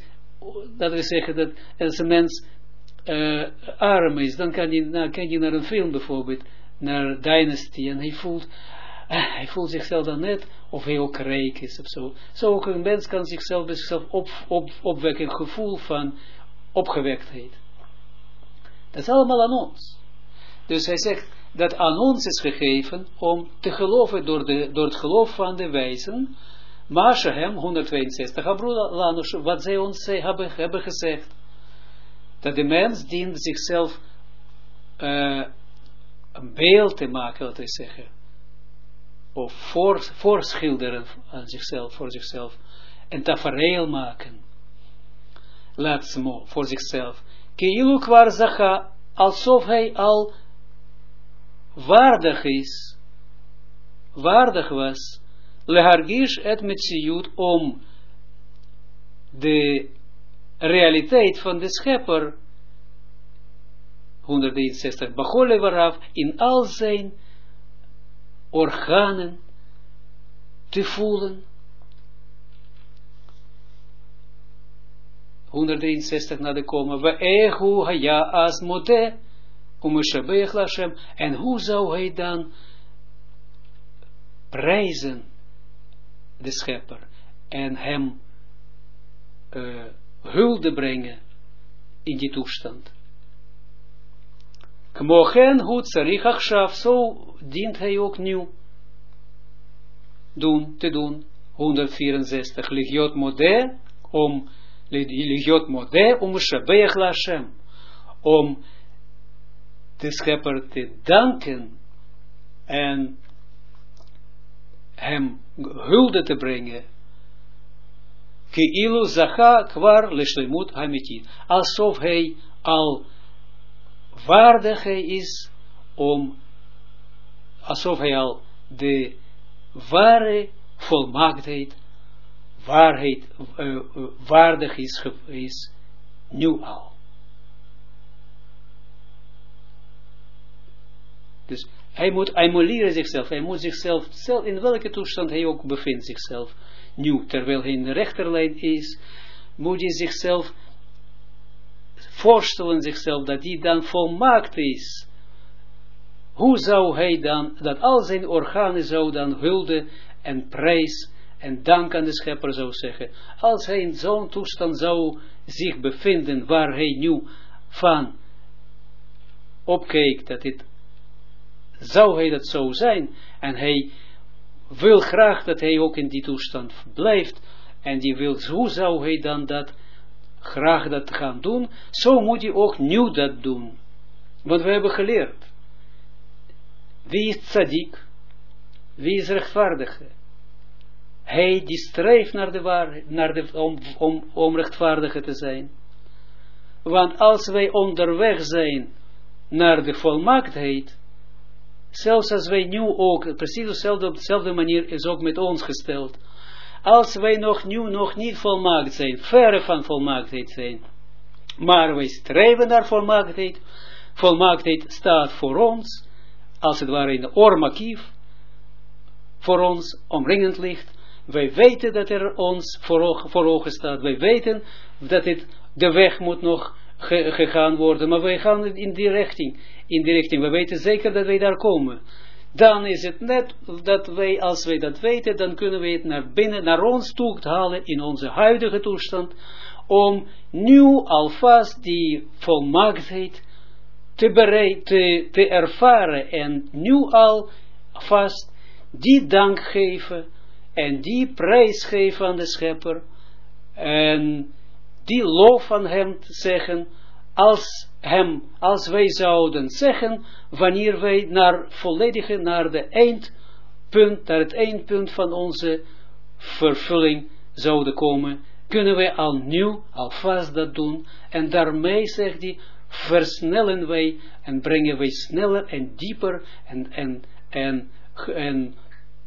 dat wil zeggen dat als een mens uh, arm is, dan kan je, naar een film bijvoorbeeld, naar Dynasty, en hij voelt, hij voelt zichzelf dan net, of hij ook rijk is, of zo. Zo ook een mens kan zichzelf bij zichzelf op, op, opwekken, een gevoel van opgewektheid. Dat is allemaal aan ons. Dus hij zegt, dat aan ons is gegeven om te geloven door, de, door het geloof van de wijzen, maar Shehem, 162, wat zij ons hebben, hebben gezegd, dat de mens dient zichzelf uh, een beeld te maken, wat wij zeggen, of voor, voorschilderen aan zichzelf, voor zichzelf, en tafereel maken, laat ze voor zichzelf. Keilu zacha, alsof hij al waardig is, waardig was, lehargish et metziut om de realiteit van de schepper 161 Bachole waaraf in al zijn organen te voelen. 163 naar de komen. We ehu haya as mote. Umeshabeach Lashem. En hoe zou hij dan prijzen de schepper en hem uh, hulde brengen in die toestand. Kmochen goed sarich achshav, zo dient hij ook nieuw doen, te doen. 164, ligiot mode, om, ligiot mode, om shabeach Lashem, om de schepper te danken en hem hulde te brengen. Keilu zacha kwar leshlemut hamiti. Alsof hij al waardig is om, alsof hij al de ware volmaaktheid, waarheid, uh, waardig is, is nu al. Dus hij moet emuleren zichzelf, hij moet zichzelf, zelf, in welke toestand hij ook bevindt zichzelf, nu, terwijl hij in de rechterlijn is, moet hij zichzelf voorstellen zichzelf dat hij dan volmaakt is. Hoe zou hij dan, dat al zijn organen zou dan hulde en prijs en dank aan de schepper zou zeggen, als hij in zo'n toestand zou zich bevinden waar hij nu van opkeek, dat het zou hij dat zo zijn, en hij wil graag dat hij ook in die toestand blijft, en die wil, hoe zou hij dan dat graag dat gaan doen, zo moet hij ook nu dat doen. Want we hebben geleerd, wie is tzaddik, wie is rechtvaardige? Hij die streeft naar de waarheid, naar de, om, om, om rechtvaardige te zijn. Want als wij onderweg zijn naar de volmaaktheid, Zelfs als wij nu ook, precies op dezelfde manier is ook met ons gesteld. Als wij nog nu nog niet volmaakt zijn, verre van volmaaktheid zijn, maar wij streven naar volmaaktheid, volmaaktheid staat voor ons, als het ware in de oormakief, voor ons omringend ligt, wij weten dat er ons voor, voor ogen staat, wij weten dat het, de weg moet nog gegaan worden, maar wij gaan in die richting, in die richting, we weten zeker dat wij daar komen. Dan is het net dat wij, als wij dat weten, dan kunnen we het naar binnen, naar ons toe halen in onze huidige toestand, om nu alvast die volmaaktheid te, bereid, te, te ervaren en nu al vast die dank geven en die prijs geven aan de schepper en die lof van hem te zeggen, als hem, als wij zouden zeggen, wanneer wij naar volledige, naar de eindpunt, naar het eindpunt van onze vervulling zouden komen, kunnen wij al nieuw, alvast dat doen, en daarmee, zegt hij, versnellen wij, en brengen wij sneller en dieper, en, en, en, en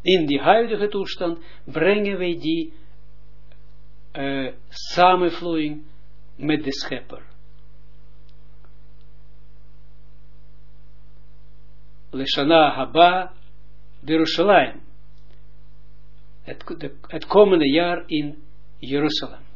in die huidige toestand, brengen wij die uh, samenvloeiing met de schepper. Leshana Haba Jerusalem. Het, het komende jaar in Jeruzalem.